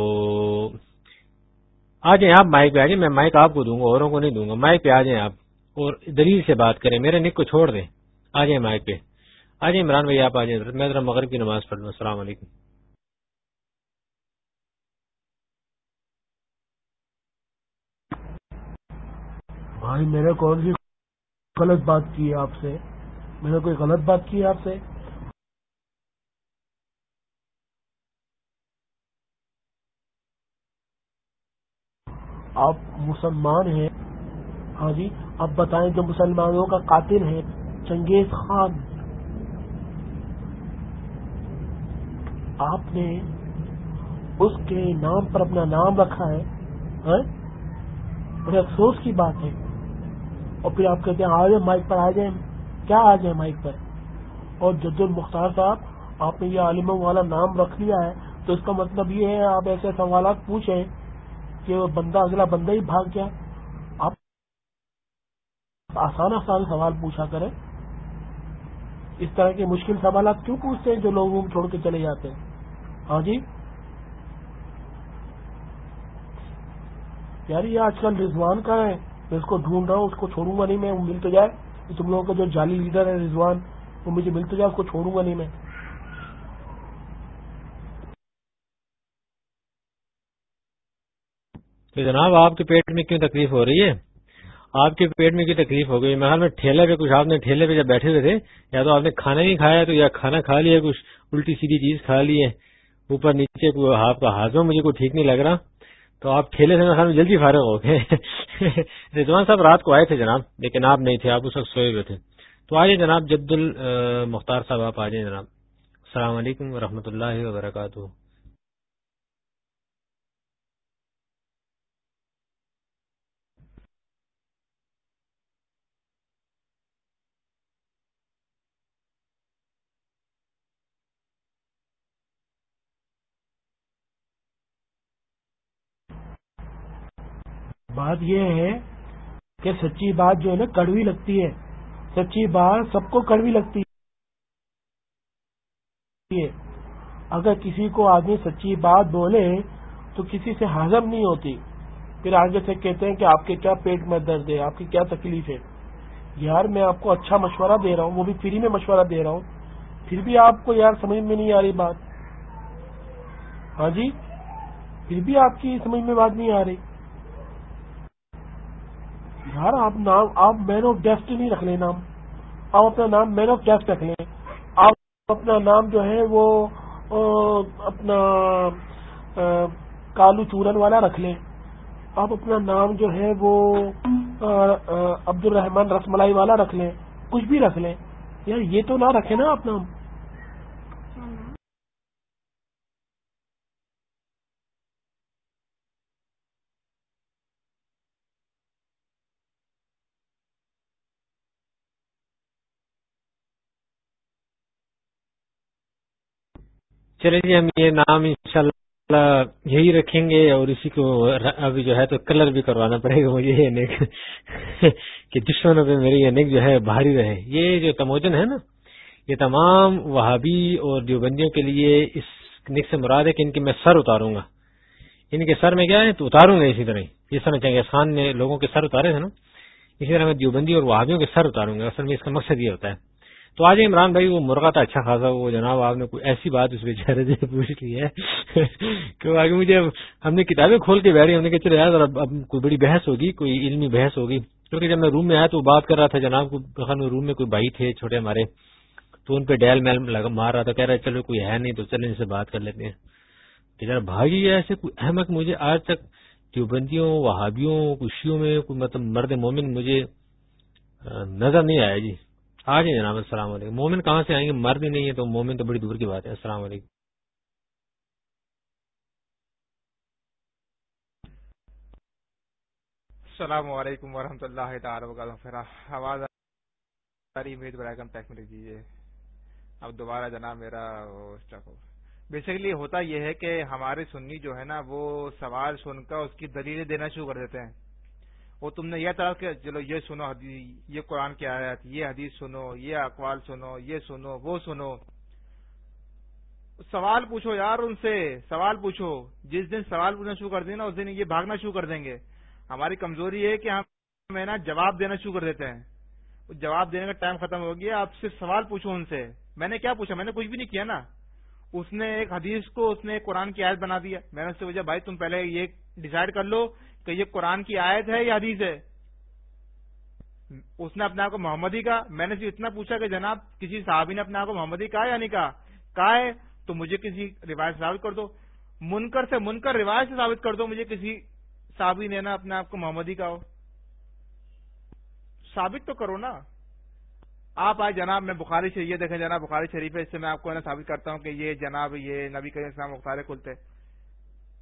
آ جائیں آپ مائک پہ آ جائیں میں مائک آپ کو دوں گا، اوروں کو نہیں دوں گا۔ مائک پہ آ جائیں آپ، اور دلیل سے بات کریں، میرے نک کو چھوڑ دیں۔ آ جائیں مائک پہ۔ آ جائیں عمران بھائی، آپ آ جائیں میں ذرا مغرب کی نماز پڑھ دوں السلام علیکم۔ بھائی، میرے کون سی غلط بات کی ہے آپ سے؟ میں نے کوئی غلط بات کی ہے آپ سے؟ آپ مسلمان ہیں؟ ہاں جی اب بتائیں جو مسلمانوں کا قاتل ہے چنگیز خان۔ آپ نے اس کے نام پر اپنا نام رکھا ہے ہاں؟ بڑے افسوس کی بات ہے۔ اور پھر آپ کہتے ہیں، آ جائیں مائک پر، آ جائیں کیا آ جائیں مائک پر؟ اور جد المختار صاحب، آپ نے یہ عالم والا نام رکھ لیا ہے، تو اس کا مطلب یہ ہے، آپ ایسے سوالات پوچھیں کہ وہ بندہ، اگلا بندہ ہی بھاگ گیا۔ آپ آسان آسان سوال پوچھا کریں۔ اس طرح کے مشکل سوالات کیوں پوچھتے ہیں جو لوگوں کو چھوڑ کے چلے جاتے ہیں؟ ہاں جی؟ یار یہ آج کل رضوان کا ہے۔ میں اس کو ڈھونڈ رہا ہوں، اس کو چھوڑوں گا نہیں میں مل تو جائے۔ تم لوگوں کا جو جعلی لیڈر ہے، رضوان، وہ مجھے ملتے جائے، اس کو چھوڑوں گا نہیں میں۔ تو جناب، آپ کے پیٹ میں کیوں تکلیف ہو رہی ہے؟ آپ کے پیٹ میں کیوں تکلیف ہو گئی؟ میں میں ٹھیلے پہ کچھ، آپ نے ٹھیلے پہ جب بیٹھے ہوئے تھے، یا تو آپ نے کھانا نہیں کھایا تو، یا کھانا کھا لیا، کچھ الٹی سیدھی چیز کھا لی ہے۔ اوپر نیچے آپ کا ہاضم مجھے کوئی ٹھیک نہیں لگ رہا۔ تو آپ ٹھیلے تھے میں جلدی فارغ ہو گئے۔ رضوان صاحب رات کو آئے تھے جناب، لیکن آپ نہیں تھے، آپ اس وقت سوئے ہوئے تھے۔ تو آئیے جناب، جد المختار صاحب، آپ آ جائیں جناب۔ السلام علیکم و اللہ وبرکاتہ۔ بات یہ ہے کہ سچی بات جو ہے نا کڑوی لگتی ہے۔ سچی بات سب کو کڑوی لگتی ہے۔ اگر کسی کو آدمی سچی بات بولے تو کسی سے ہضم نہیں ہوتی۔ پھر آگے سے کہتے ہیں کہ آپ کے کیا پیٹ میں درد ہے، آپ کی کیا تکلیف ہے۔ یار میں آپ کو اچھا مشورہ دے رہا ہوں، وہ بھی فری میں مشورہ دے رہا ہوں۔ پھر بھی آپ کو یار سمجھ میں نہیں آ رہی بات۔ ہاں جی پھر بھی آپ کی سمجھ میں بات نہیں آ رہی۔ یار آپ نام آپ مین آف ڈیسٹنی رکھ لیں نام۔ آپ اپنا نام مین آف ڈیسٹ رکھ لیں۔ آپ اپنا نام جو ہے وہ اپنا کالو چورن والا رکھ لیں۔ آپ اپنا نام جو ہے وہ عبد الرحمان رس ملائی والا رکھ لیں۔ کچھ بھی رکھ لیں۔ یار یہ تو نہ رکھے نا آپ نام۔ چلے جی ہم یہ نام انشاءاللہ یہی رکھیں گے اور اسی کو ابھی جو ہے تو کلر بھی کروانا پڑے گا، مجھے یہ نیک کہ دشمنوں پہ میری یہ نیک جو ہے بھاری رہے۔ یہ جو تموجن ہے نا، یہ تمام وہابی اور دیوبندیوں کے لیے اس نک سے مراد ہے کہ ان کے میں سر اتاروں گا۔ ان کے سر میں کیا ہے؟ تو اتاروں گا اسی طرح جس طرح چنگیز خان نے لوگوں کے سر اتارے تھے نا۔ اسی طرح میں دیوبندی اور وہابیوں کے سر اتاروں گا۔ اصل میں اس کا مقصد یہ ہوتا ہے۔ تو آج عمران بھائی وہ مرغا تھا اچھا خاصا وہ جناب آپ نے کوئی ایسی بات اس بیچارے سے پوچھ لی ہے کہ آگے مجھے ہم نے کتابیں کھول کے بیٹھی، ہم نے کہا چلے یار اب کوئی بڑی بحث ہوگی، کوئی علمی بحث ہوگی۔ کیونکہ جب میں روم میں آیا تو بات کر رہا تھا، جناب کو روم میں کوئی بھائی تھے چھوٹے ہمارے، تو ان پہ ڈیل میل مار رہا تھا، کہہ رہا چلو کوئی ہے نہیں تو چلے ان سے بات کر لیتے ہیں۔ کہ ذرا بھاگی ایسے، کوئی احمد مجھے آج تک دیوبندیوں، وہابیوں خوشیوں میں، کوئی مطلب مرد مومن مجھے نظر نہیں آیا جی۔ آ جائیں جناب، السلام علیکم۔ مومن کہاں سے آئیں گے؟ مرد ہی نہیں ہے تو مومن تو بڑی دور کی بات ہے۔ السلام علیکم۔ السلام علیکم ورحمۃ اللہ تعالی وبرکاتہ۔ آواز امید برائے پیک میں دیجیے اب دوبارہ جناب میرا بیسکلی ہوتا یہ ہے کہ ہمارے سنی جو ہے نا، وہ سوال سن کر اس کی دلیلیں دینا شروع کر دیتے ہیں۔ وہ تم نے یہ طرح کہ چلو یہ سنو یہ قرآن کی آیت، یہ حدیث سنو، یہ اقوال سنو، یہ سنو، وہ سنو۔ سوال پوچھو یار ان سے، سوال پوچھو۔ جس دن سوال پوچھنا شروع کر دیں نا، اس دن یہ بھاگنا شروع کر دیں گے۔ ہماری کمزوری ہے کہ ہم نا جواب دینا شروع کر دیتے ہیں۔ جواب دینے کا ٹائم ختم ہو گیا، آپ صرف سوال پوچھو ان سے۔ میں نے کیا پوچھا؟ میں نے کچھ بھی نہیں کیا نا۔ اس نے ایک حدیث کو، اس نے قرآن کی آیت بنا دیا۔ میں نے اس سے پوچھا، بھائی تم پہلے یہ ڈیسائیڈ کر لو کہ یہ قرآن کی آیت ہے یا حدیث ہے؟ اس نے اپنے آپ کو محمدی کہا۔ میں نے اتنا پوچھا کہ جناب، کسی صحابی نے اپنے آپ کو محمدی کہا یا نہیں کہا؟ کہا ہے، تو مجھے کسی روایت سے ثابت کر دو۔ منکر سے منکر روایت سے ثابت کر دو، مجھے کسی صحابی نے نا اپنے آپ کو محمدی کہا ہو۔ ثابت تو کرو نا۔ آپ آئے، جناب، میں بخاری سے یہ دیکھیں جناب بخاری شریف ہے، اس سے میں آپ کو ثابت کرتا ہوں کہ یہ جناب، یہ نبی کریم اسلام مختار کھلتے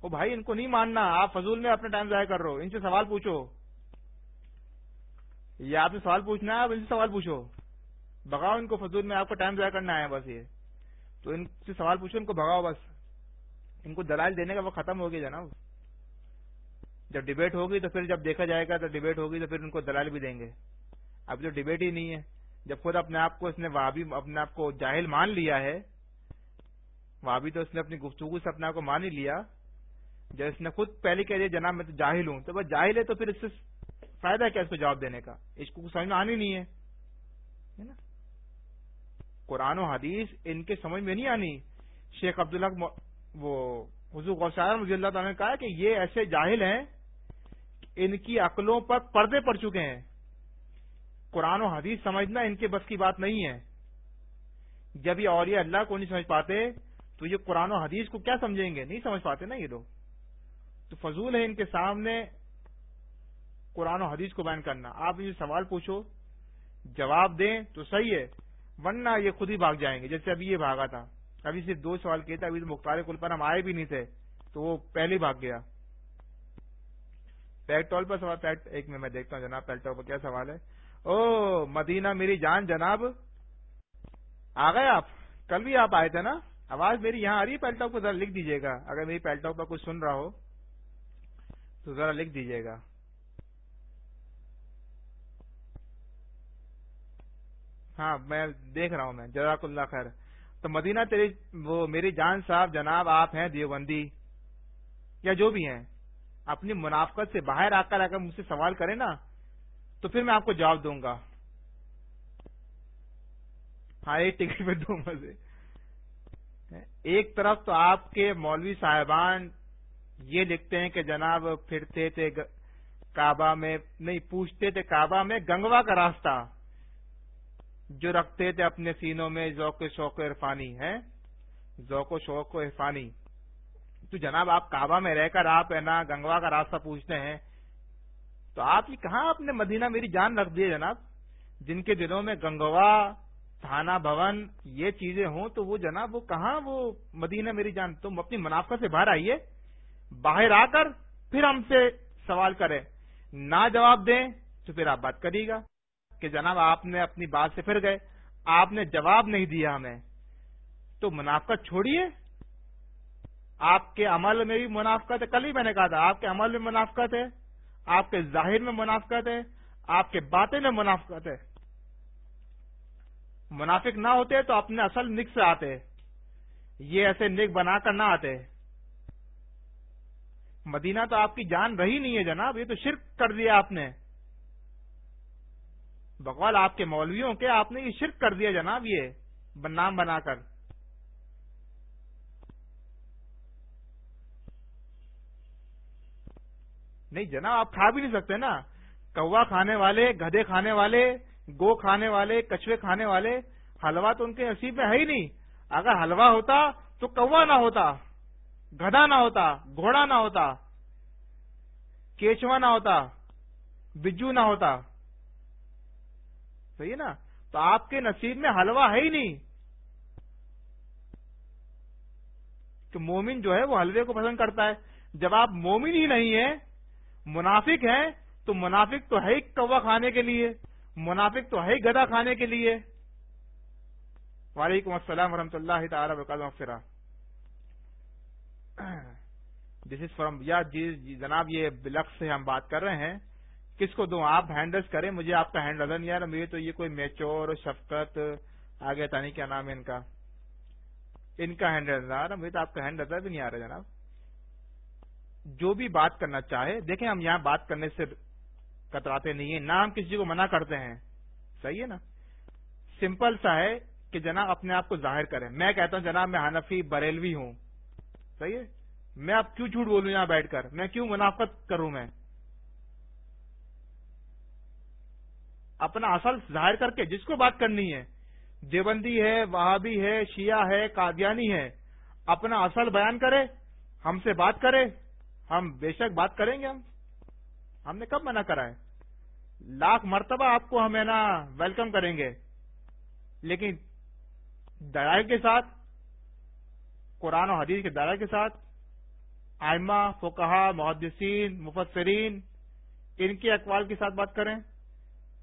وہ بھائی ان کو نہیں ماننا، آپ فضول میں اپنا ٹائم ضائع کر رہے ہو۔ ان سے سوال پوچھو۔ یہ آپ نے سوال پوچھنا ہے، آپ ان سے سوال پوچھو۔ بگاؤ ان کو فضول میں، آپ کو ٹائم ضائع کرنا ہے بس یہ۔ تو ان سے سوال پوچھو، ان کو بگاؤ بس۔ ان کو دلائل دینے کا وہ ختم ہو گیا جناب جب ڈبیٹ ہوگی تو پھر جب دیکھا جائے گا تو ڈبیٹ ہوگی تو پھر ان کو دلائل بھی دیں گے۔ اب جو ڈبیٹ ہی نہیں ہے، جب خود اپنے آپ کو اس نے وہابی اپنے آپ کو جاہل مان لیا ہے وہابی تو اس نے اپنی گفتگو سے اپنے آپ کو مان ہی لیا۔ جب اس نے خود پہلے کہہ دیا جناب میں تو جاہل ہوں، تو بس جاہل ہے تو پھر اس سے فائدہ کیا اس کو جواب دینے کا؟ اس کو سمجھ میں آنی نہیں ہے۔ نا؟ قرآن و حدیث ان کے سمجھ میں نہیں آنی۔ شیخ عبداللہ وہ حضور غوثار مجھے اللہ تعالیٰ نے کہا کہ یہ ایسے جاہل ہیں ان کی عقلوں پر پردے پڑ چکے ہیں۔ قرآن و حدیث سمجھنا ان کے بس کی بات نہیں ہے۔ جب یہ اور یہ اللہ کو نہیں سمجھ پاتے، تو یہ قرآن و حدیث کو کیا سمجھیں گے؟ نہیں سمجھ پاتے نا یہ لوگ۔ تو فضول ہے ان کے سامنے قرآن و حدیث کو بیان کرنا۔ آپ یہ سوال پوچھو، جواب دیں تو صحیح ہے، ورنہ یہ خود ہی بھاگ جائیں گے۔ جیسے ابھی یہ بھاگا تھا۔ ابھی صرف دو سوال کیے تھے، ابھی تو مختار کل پر ہم آئے بھی نہیں تھے، تو وہ پہلے بھاگ گیا۔ پیکٹول پر سوال پیکٹ ایک میں میں دیکھتا ہوں جناب پیکٹول پر کیا سوال ہے؟ او، مدینہ میری جان جناب، آ گئے آپ؟ کل بھی آپ آئے تھے نا؟ آواز میری یہاں آ رہی ہے پیلٹاپ کو ذرا لکھ دیجیے گا۔ اگر میری پیلٹاپ پر کچھ سن رہا ہو۔ تو ذرا لکھ دیجیے گا۔ ہاں میں دیکھ رہا ہوں میں۔ جزاک اللہ خیر۔ تو مدینہ تیری، وہ میری جان صاحب جناب، آپ ہیں دیوبندی، یا جو بھی ہیں، اپنی منافقت سے باہر آ کر اگر مجھ سے سوال کریں نا، تو پھر میں آپ کو جواب دوں گا۔ ہاں ایک ٹکٹ پہ دو مزے۔ ایک طرف تو آپ کے مولوی صاحبان یہ لکھتے ہیں کہ جناب پھرتے تھے کعبہ میں، نہیں، پوچھتے تھے کعبہ میں گنگوا کا راستہ جو رکھتے تھے اپنے سینوں میں ذوق و شوق و عرفانی ہے ذوق و شوق و عرفانی۔ تو جناب آپ کعبہ میں رہ کر آپ ہے نا گنگوا کا راستہ پوچھتے ہیں، تو آپ یہ کہاں اپنے مدینہ میری جان رکھ دیے جناب؟ جن کے دلوں میں گنگوا، تھانہ بھون، یہ چیزیں ہوں تو وہ جناب وہ کہاں وہ مدینہ میری جان؟ تم اپنی منافع سے باہر آئیے۔ باہر آ کر پھر ہم سے سوال کریں نہ جواب دیں تو پھر آپ بات کریے گا کہ جناب آپ نے اپنی بات سے پھر گئے۔ آپ نے جواب نہیں دیا ہمیں۔ تو منافقت چھوڑیے۔ آپ کے عمل میں بھی منافقت ہے۔ کل ہی میں نے کہا تھا، آپ کے عمل میں منافقت ہے۔ آپ کے ظاہر میں منافقت ہے۔ آپ کے باتیں میں منافقت ہے۔ منافق نہ ہوتے تو اپنے اصل نک سے آتے۔ یہ ایسے نک بنا کر نہ آتے۔ مدینہ تو آپ کی جان رہی نہیں ہے جناب، یہ تو شرک کر دیا آپ نے۔ بقوال آپ کے مولویوں کے آپ نے یہ شرک کر دیا جناب، یہ نام بنا کر۔ نہیں جناب، آپ کھا بھی نہیں سکتے نا۔ کوا کھانے والے گدے کھانے والے، گو کھانے والے، کچوے کھانے والے حلوا تو ان کے نصیب میں ہے ہی نہیں۔ اگر حلوا ہوتا تو کوا نہ ہوتا۔ گدا نہ ہوتا، گھوڑا نہ ہوتا، کیچوا نہ ہوتا، بجو نہ ہوتا۔ صحیح ہے نا؟ تو آپ کے نصیب میں حلوا ہے ہی نہیں۔ کہ مومن جو ہے وہ حلوے کو پسند کرتا ہے۔ جب آپ مومن ہی نہیں ہیں، منافق ہیں، تو منافق تو ہے ہی کوا کھانے کے لیے، منافق تو ہے گدا کھانے کے لیے۔ وعلیکم السلام ورحمۃ اللہ تعالی وبرکاتہ دس از فرام یا جناب، یہ بلکس سے ہم بات کر رہے ہیں۔ کس کو دوں؟ آپ ہینڈلس کریں، مجھے آپ کا ہینڈ نظر نہیں آ رہا، مجھے تو یہ کوئی میچور شفقت، آگے تانی، کیا نام ہے ان کا؟ ان کا ہینڈ نظر آ رہا، مجھے تو آپ کا ہینڈ نظر بھی نہیں آ رہا، جناب۔ جو بھی بات کرنا چاہے، دیکھیں ہم یہاں بات کرنے سے کتراتے نہیں ہیں، نہ ہم کسی کو منع کرتے ہیں۔ صحیح ہے نا؟ سمپل سا ہے کہ جناب اپنے آپ کو ظاہر کریں۔ میں کہتا ہوں، جناب، میں حنفی، بریلوی ہوں۔ صحیح ہے میں اب کیوں جھوٹ بولوں یہاں بیٹھ کر؟ میں کیوں منافقت کروں میں؟ اپنا اصل ظاہر کر کے جس کو بات کرنی ہے، دیوبندی ہے، وہابی ہے، شیعہ ہے، قادیانی ہے، اپنا اصل بیان کرے، ہم سے بات کرے، ہم بے شک بات کریں گے ہم۔ ہم نے کب منع کرا ہے؟ لاکھ مرتبہ آپ کو ہم ہے نا، ویلکم کریں گے، لیکن دلائل کے ساتھ قرآن و حدیث کے دلائل کے ساتھ آئمہ فوکہ محدثین، مفسرین، ان کے اقوال کے ساتھ بات کریں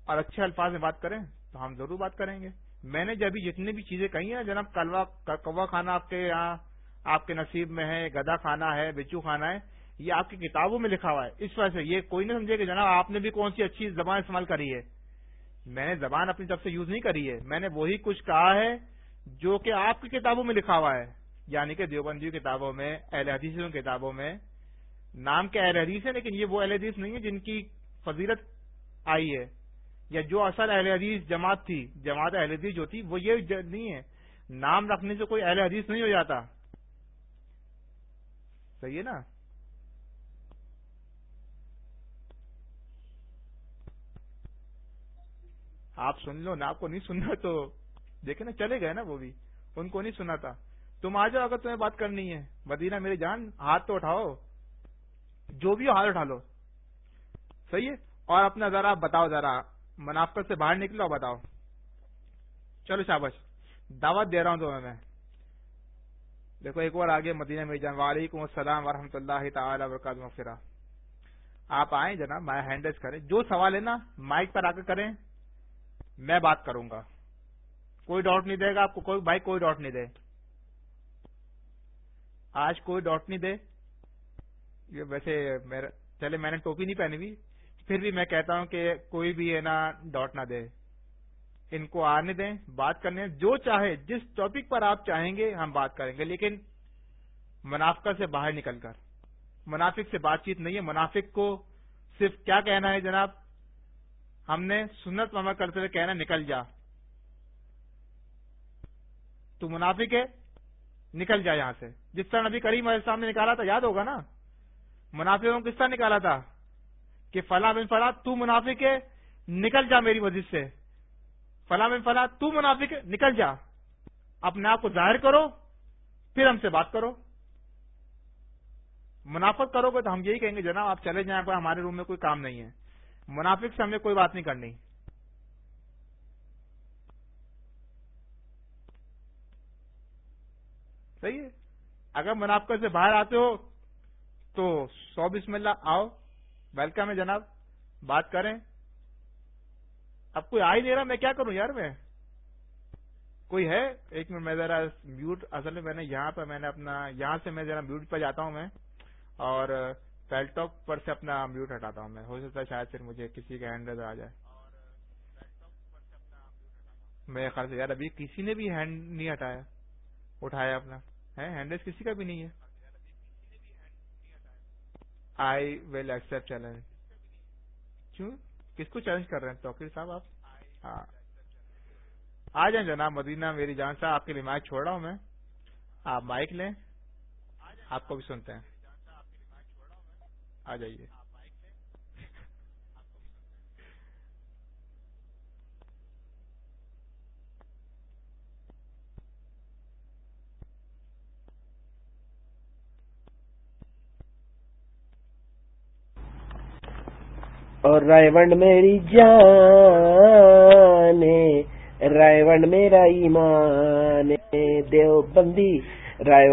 اور اچھے الفاظ میں بات کریں تو ہم ضرور بات کریں گے۔ میں نے جبھی جتنی بھی چیزیں کہی ہیں، جناب کلوا، کوا کھانا آپ کے یہاں، آپ کے نصیب میں ہے، گدا کھانا ہے، بچو کھانا ہے، یہ آپ کی کتابوں میں لکھا ہوا ہے۔ اس وجہ سے یہ کوئی نہیں سمجھے کہ جناب آپ نے بھی کون سی اچھی زبان استعمال کری ہے۔ میں نے زبان اپنی طرف سے یوز نہیں کری ہے۔ میں نے وہی کچھ کہا ہے جو کہ آپ کی کتابوں میں لکھا ہوا ہے۔ یعنی کہ دیوبندی کتابوں میں، اہل حدیث کتابوں میں۔ نام کے اہل حدیث ہے لیکن یہ وہ اہل حدیث نہیں ہے جن کی فضیلت آئی ہے۔ یا جو اصل اہل حدیث جماعت تھی، جماعت اہل حدیث جو تھی، وہ یہ نہیں ہے۔ نام رکھنے سے کوئی اہل حدیث نہیں ہو جاتا۔ صحیح ہے نا؟ آپ سن لو نا آپ کو نہیں سننا تو دیکھیں نا، چلے گئے نا وہ بھی۔ ان کو نہیں سنا تھا تم آ جاؤ اگر تمہیں بات کرنی ہے۔ مدینہ، میری جان، ہاتھ تو اٹھاؤ۔ جو بھی ہو، ہاتھ اٹھا لو۔ صحیح ہے؟ اور اپنا ذرا بتاؤ، ذرا منافقت سے باہر نکلو بتاؤ۔ چلو شابش دعوت دے رہا ہوں تمہیں میں۔ دیکھو، ایک بار آگے، مدینہ، میری جان۔ وعلیکم السلام ورحمۃ اللہ تعالی وبرکاتہ، مغفرہ۔ آپ آئیں جناب، میں ہینڈل کریں۔ جو سوال ہے نا مائک پر آ کر کریں۔ میں بات کروں گا۔ کوئی ڈاؤٹ نہیں دے گا آپ کو، کوئی بھائی، کوئی ڈاؤٹ نہیں دے۔ آج کوئی ڈاؤٹ نہیں دے۔ یہ ویسے چلے، میں نے ٹوپی نہیں پہنی ہوئی۔ پھر بھی میں کہتا ہوں کہ کوئی بھی ہے نا ڈاٹ نہ دے۔ ان کو آنے دیں، بات کرنے جو چاہے، جس ٹاپک پر آپ چاہیں گے، ہم بات کریں گے۔ لیکن منافقہ سے باہر نکل کر۔ منافق سے بات چیت نہیں ہے۔ منافق کو صرف کیا کہنا ہے جناب؟ ہم نے سنت مما کرتے ہوئے کہنا نکل جا۔ تو منافق ہے؟ نکل جا یہاں سے۔ جس طرح نبی کریم علیہ السلام نے نکالا تھا، یاد ہوگا نا؟ منافقوں کس طرح نکالا تھا؟ کہ فلاں بن فلاں، تو منافق ہے نکل جا میری وجہ سے۔ فلاں بن فلاں، تو منافق ہے نکل جا۔ اپنے آپ کو ظاہر کرو، پھر ہم سے بات کرو۔ منافق کرو گے تو ہم یہی کہیں گے، جناب آپ چلے جائیں پر ہمارے روم میں کوئی کام نہیں ہے۔ منافق سے ہمیں کوئی بات نہیں کرنی۔ صحیح ہے؟ اگر منافقت سے باہر آتے ہو تو سو بسم اللہ، آؤ، ویلکم ہے جناب، بات کریں۔ اب کوئی آ ہی نہیں رہا، میں کیا کروں یار میں؟ کوئی ہے؟ ایک منٹ، میں ذرا میوٹ اصل میں میں نے یہاں پہ میں نے اپنا، یہاں سے میں ذرا میوٹ پہ جاتا ہوں میں، اور پیل ٹاک پر سے اپنا میوٹ ہٹاتا ہوں میں۔ ہو سکتا ہے شاید پھر مجھے کسی کا ہینڈ نظر آ جائے۔ میرے خیال سے یار، ابھی کسی نے بھی ہینڈ نہیں ہٹایا، اٹھایا اپنا۔ ہے ہینڈ کسی کا بھی نہیں ہے۔ آئی ول ایکسپٹ چیلنج کیوں؟ کس کو چیلنج کر رہے ہیں؟ توقیر صاحب، آپ؟ ہاں۔ آ جائیں جناب مدینہ، میری جان صاحب، آپ کے لیے مائک چھوڑ رہا ہوں میں۔ آپ مائک لیں۔ آپ کو بھی سنتے ہیں۔ آ جائیے۔ اور رائے میری جان رائے میرا ایمان دیو بندی، رائے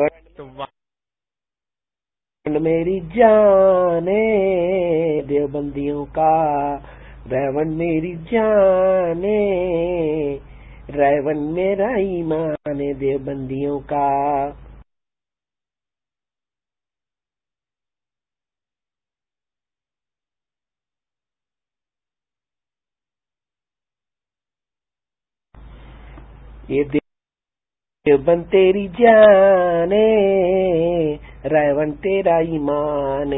میری جان دیو بندیوں کا ریون میری جان ریون میرا ایمان دیو بندیوں کا یہ دیوبند تیری جانے ریون تیرا ایمان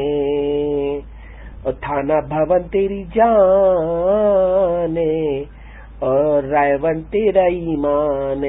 اور تھانہ بھون تیری جانے اور رائےون تیرا ایمان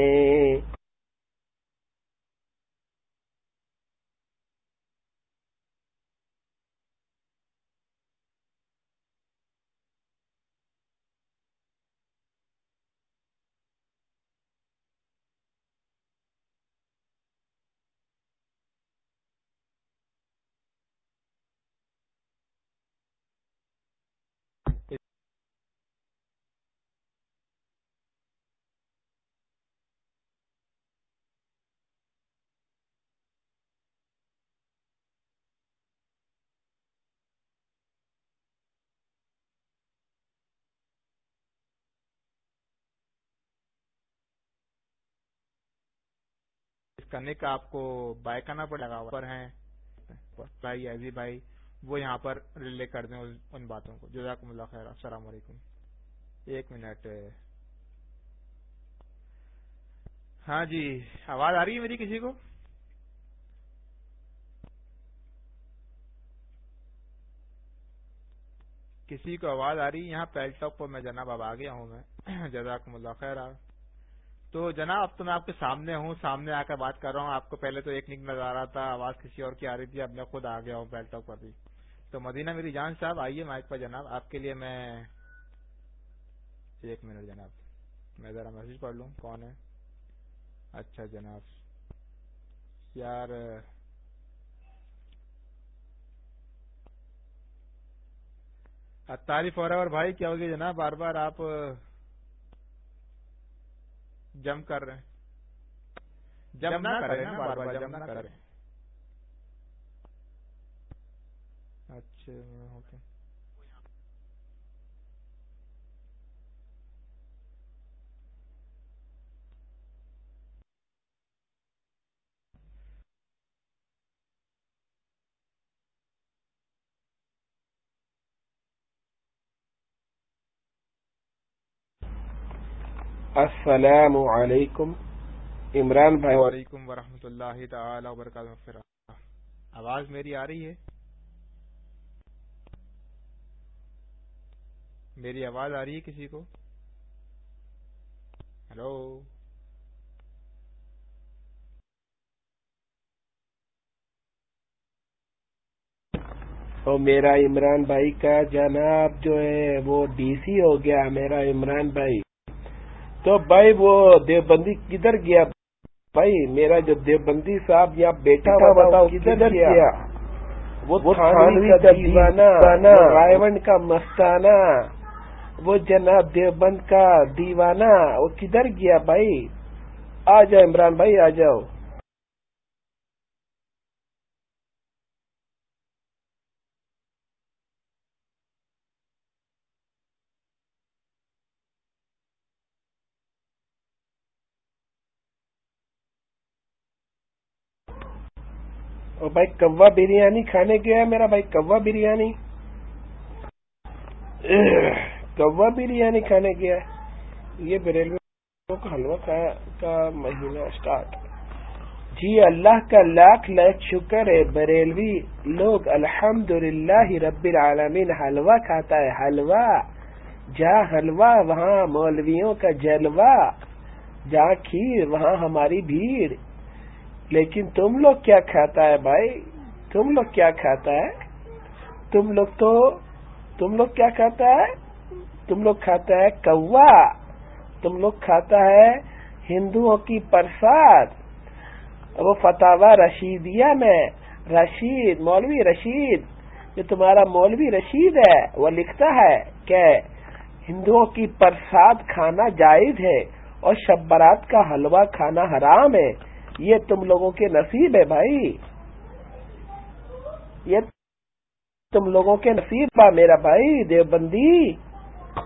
کرنے کا آپ کو بائی کرنا پڑے گا پر ہیں، بھائی، ایزی بھائی، وہ یہاں پر ریلے کر دیں ان باتوں کو۔ جزاکم اللہ خیر، السلام علیکم۔ ایک منٹ۔ ہاں جی آواز آ رہی ہے میری کسی کو؟ کسی کو آواز آ رہی ہے؟ یہاں پیل ٹاپ پر میں جناب اب آ گیا ہوں میں۔ جزاکم اللہ خیر۔ تو جناب، اب تو میں آپ کے سامنے ہوں، سامنے آ کر بات کر رہا ہوں۔ آپ کو پہلے تو ایک نک نظر آ رہا تھا، آواز کسی اور کی آ رہی تھی، اب میں خود آ گیا ہوں پیل ٹاپ پر بھی۔ تو مدینہ میری جان صاحب، آئیے مائک پر جناب۔ آپ کے لیے میں ایک منٹ جناب، میں ذرا میسج پڑھ لوں۔ کون ہے؟ اچھا جناب۔ یار تعریف ہو رہا ہے اور بھائی کیا ہوگی جناب؟ بار بار آپ جم کر رہے ہیں۔ جم نہ کریں نا بار بار جم نہ کریں۔ اچھا اوکے۔ السلام علیکم. عمران بھائی. وعلیکم ورحمۃ اللہ تعالی وبرکاتہ. آواز میری آ رہی ہے؟ میری آواز آ رہی ہے کسی کو؟ ہلو؟ اور میرا عمران بھائی کا جناب جو ہے وہ ڈی سی ہو گیا میرا عمران بھائی. تو بھائی وہ دیوبندی کدھر گیا؟ بھائی میرا جو دیوبندی صاحب یا بیٹا بتاؤ کدھر گیا؟ وہ رائے کا مستانہ وہ جناب دیوبند کا دیوانہ وہ کدھر گیا بھائی؟ آ جاؤ عمران بھائی آ جاؤ اور بھائی کوا بریانی کھانے گیا میرا بھائی، کوا بریانی۔ کوا بریانی کھانے گیا یہ بریلوی کا حلوہ کا مہینہ اسٹارٹ جی اللہ کا لاکھ لاکھ شکر ہے، بریلوی لوگ الحمد رب العالمین حلوہ کھاتا ہے۔ حلوہ، جہاں حلوہ، وہاں مولویوں کا جلوہ۔ جہاں کھیر، وہاں ہماری بھیڑ۔ لیکن تم لوگ کیا کھاتا ہے بھائی؟ تم لوگ کیا کھاتا ہے؟ تم لوگ تو، تم لوگ کیا کھاتا ہے؟ تم لوگ کھاتا ہے کوا، تم لوگ کھاتا ہے ہندوؤں کی پرساد۔ وہ فتح رشیدیہ میں، رشید، مولوی رشید، جو تمہارا مولوی رشید ہے، وہ لکھتا ہے کہ ہندوؤں کی پرساد کھانا جائز ہے اور شبرات کا حلوہ کھانا حرام ہے۔ یہ تم لوگوں کے نصیب ہے بھائی۔ یہ تم لوگوں کے نصیب با میرا بھائی، دیوبندی۔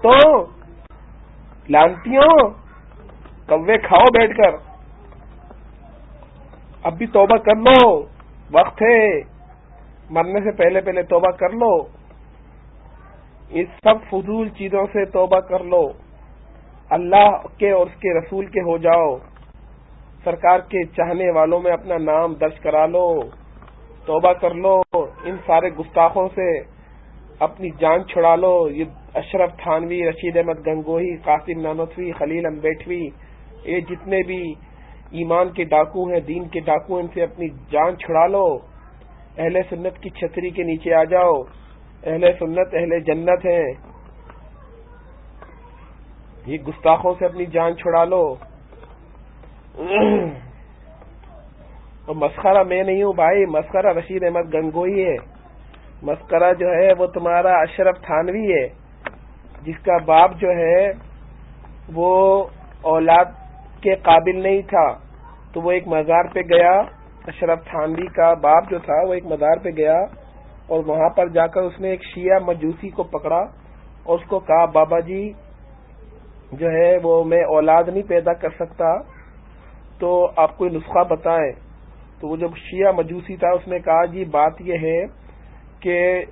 تو لانتیوں، کوے کھاؤ بیٹھ کر۔ اب بھی توبہ کر لو، وقت ہے۔ مرنے سے پہلے پہلے توبہ کر لو۔ اس سب فضول چیزوں سے توبہ کر لو۔ اللہ کے اور اس کے رسول کے ہو جاؤ۔ سرکار کے چاہنے والوں میں اپنا نام درج کرا لو، توبہ کر لو، ان سارے گستاخوں سے اپنی جان چھڑا لو۔ یہ اشرف تھانوی، رشید احمد گنگوہی، قاسم نانوتوی، خلیل امبیٹوی، یہ جتنے بھی ایمان کے ڈاکو ہیں، دین کے ڈاکو ان سے اپنی جان چھڑا لو۔ اہل سنت کی چھتری کے نیچے آ جاؤ۔ اہل سنت، اہل جنت ہیں۔ یہ گستاخوں سے اپنی جان چھڑا لو۔ مسخرہ میں نہیں ہوں بھائی، مسخرہ رشید احمد گنگوئی ہے۔ مسکرہ جو ہے وہ تمہارا اشرف تھانوی ہے، جس کا باپ جو ہے وہ اولاد کے قابل نہیں تھا۔ تو وہ ایک مزار پہ گیا، اشرف تھانوی کا باپ جو تھا وہ ایک مزار پہ گیا اور وہاں پر جا کر اس نے ایک شیعہ مجوسی کو پکڑا اور اس کو کہا، بابا جی جو ہے وہ میں اولاد نہیں پیدا کر سکتا تو آپ کوئی نسخہ بتائیں۔ تو وہ جب شیعہ مجوسی تھا، اس نے کہا جی بات یہ ہے کہ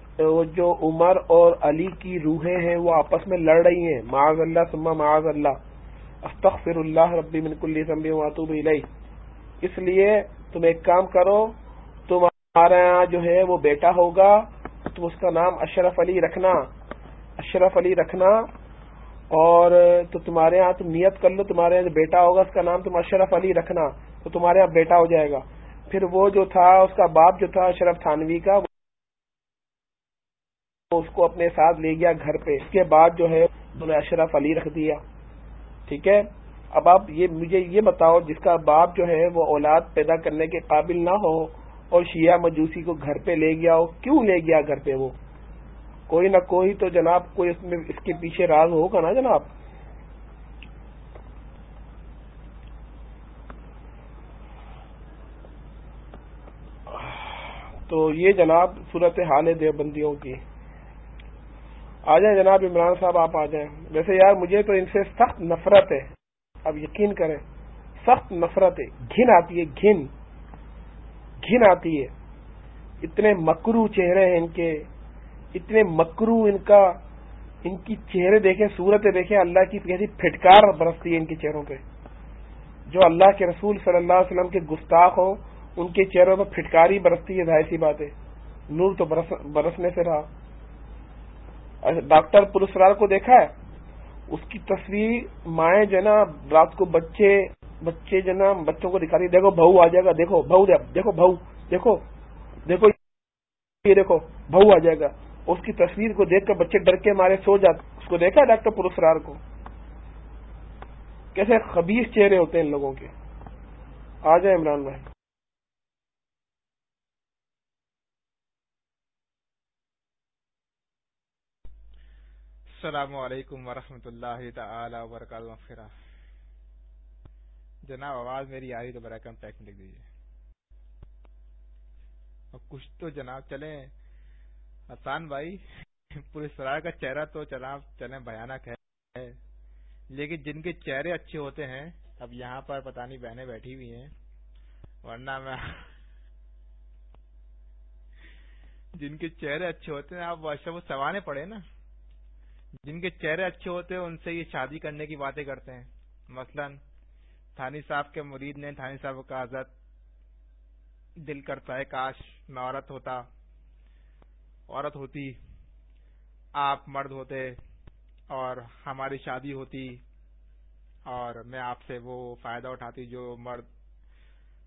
جو عمر اور علی کی روحیں ہیں، وہ آپس میں لڑ رہی ہیں۔ معاذ اللہ سما معاذ اللہ۔ استغفر اللہ ربی من کل ذنب واتوب الیہ۔ اس لیے تم ایک کام کرو، تمہارا یہاں جو ہے، وہ بیٹا ہوگا۔ تم اس کا نام اشرف علی رکھنا۔ اشرف علی رکھنا۔ اور تو تمہارے ہاں تم نیت کر لو، تمہارے یہاں جو بیٹا ہوگا، اس کا نام تم اشرف علی رکھنا، تو تمہارے یہاں بیٹا ہو جائے گا۔ پھر وہ جو تھا، اس کا باپ جو تھا، اشرف تھانوی کا اس کو اپنے ساتھ لے گیا گھر پہ۔ اس کے بعد جو ہے، انہوں نے اشرف علی رکھ دیا۔ ٹھیک ہے؟ اب آپ یہ مجھے یہ بتاؤ، جس کا باپ جو ہے، وہ اولاد پیدا کرنے کے قابل نہ ہو اور شیعہ مجوسی کو گھر پہ لے گیا ہو، کیوں لے گیا گھر پہ وہ؟ کوئی نہ کوئی تو جناب کوئی اس میں اس کے پیچھے راز ہوگا نا جناب؟ تو یہ جناب صورت حال دیوبندیوں کی۔ آ جائیں جناب عمران صاحب، آپ آ جائیں۔ ویسے یار مجھے تو ان سے سخت نفرت ہے۔ اب یقین کریں، سخت نفرت ہے۔ گھن آتی ہے، گھن۔ گھن آتی ہے۔ اتنے مکرو چہرے ہیں ان کے۔ اتنے مکرو ان کا، ان کی چہرے دیکھیں، صورتیں دیکھیں، اللہ کی کیسی پھٹکار برستی ہے ان کے چہروں پہ۔ جو اللہ کے رسول صلی اللہ علیہ وسلم کے گستاخ ہوں، ان کے چہروں پہ پھٹکاری برستی ہے، ظاہر سی بات ہے۔ نور تو برسنے سے رہا۔ ڈاکٹر پرسرار کو دیکھا ہے؟ اس کی تصویر مائیں جو نا، رات کو بچے بچے جو نا، بچوں کو دکھا رہی دیکھو، بہو آ جائے گا، دیکھو، بہو دیکھو بہو، دیکھو دیکھو، یہ دیکھو، بہو آ جائے گا۔ اس کی تصویر کو دیکھ کر بچے ڈر کے مارے، سو جاتے اس کو دیکھا ڈاکٹر پرسرار کو؟ کیسے خبیص چہرے ہوتے ہیں ان لوگوں کے؟ آ جائیں عمران بھائی۔ السلام علیکم ورحمۃ اللہ تعالی وبرکاتہ جناب، آواز میری آ رہی تو برائے کم پیک لکھ دیجیے کچھ تو جناب چلیں حسان بھائی، پورے سرار کا چہرہ تو جناب چلیں بھیانک ہے۔ لیکن جن کے چہرے اچھے ہوتے ہیں، اب یہاں پر پتہ نہیں بہنیں بیٹھی ہوئی ہیں۔ ورنہ میں جن کے چہرے اچھے ہوتے ہیں، آپ وہ سوانے پڑے نا۔ جن کے چہرے اچھے ہوتے ہیں، ان سے یہ شادی کرنے کی باتیں کرتے ہیں۔ مثلا تھانی صاحب کے مرید نے تھانی صاحب کا حضرت دل کرتا ہے، کاش میں عورت ہوتا۔ عورت ہوتی، آپ مرد ہوتے اور ہماری شادی ہوتی اور میں آپ سے وہ فائدہ اٹھاتی جو مرد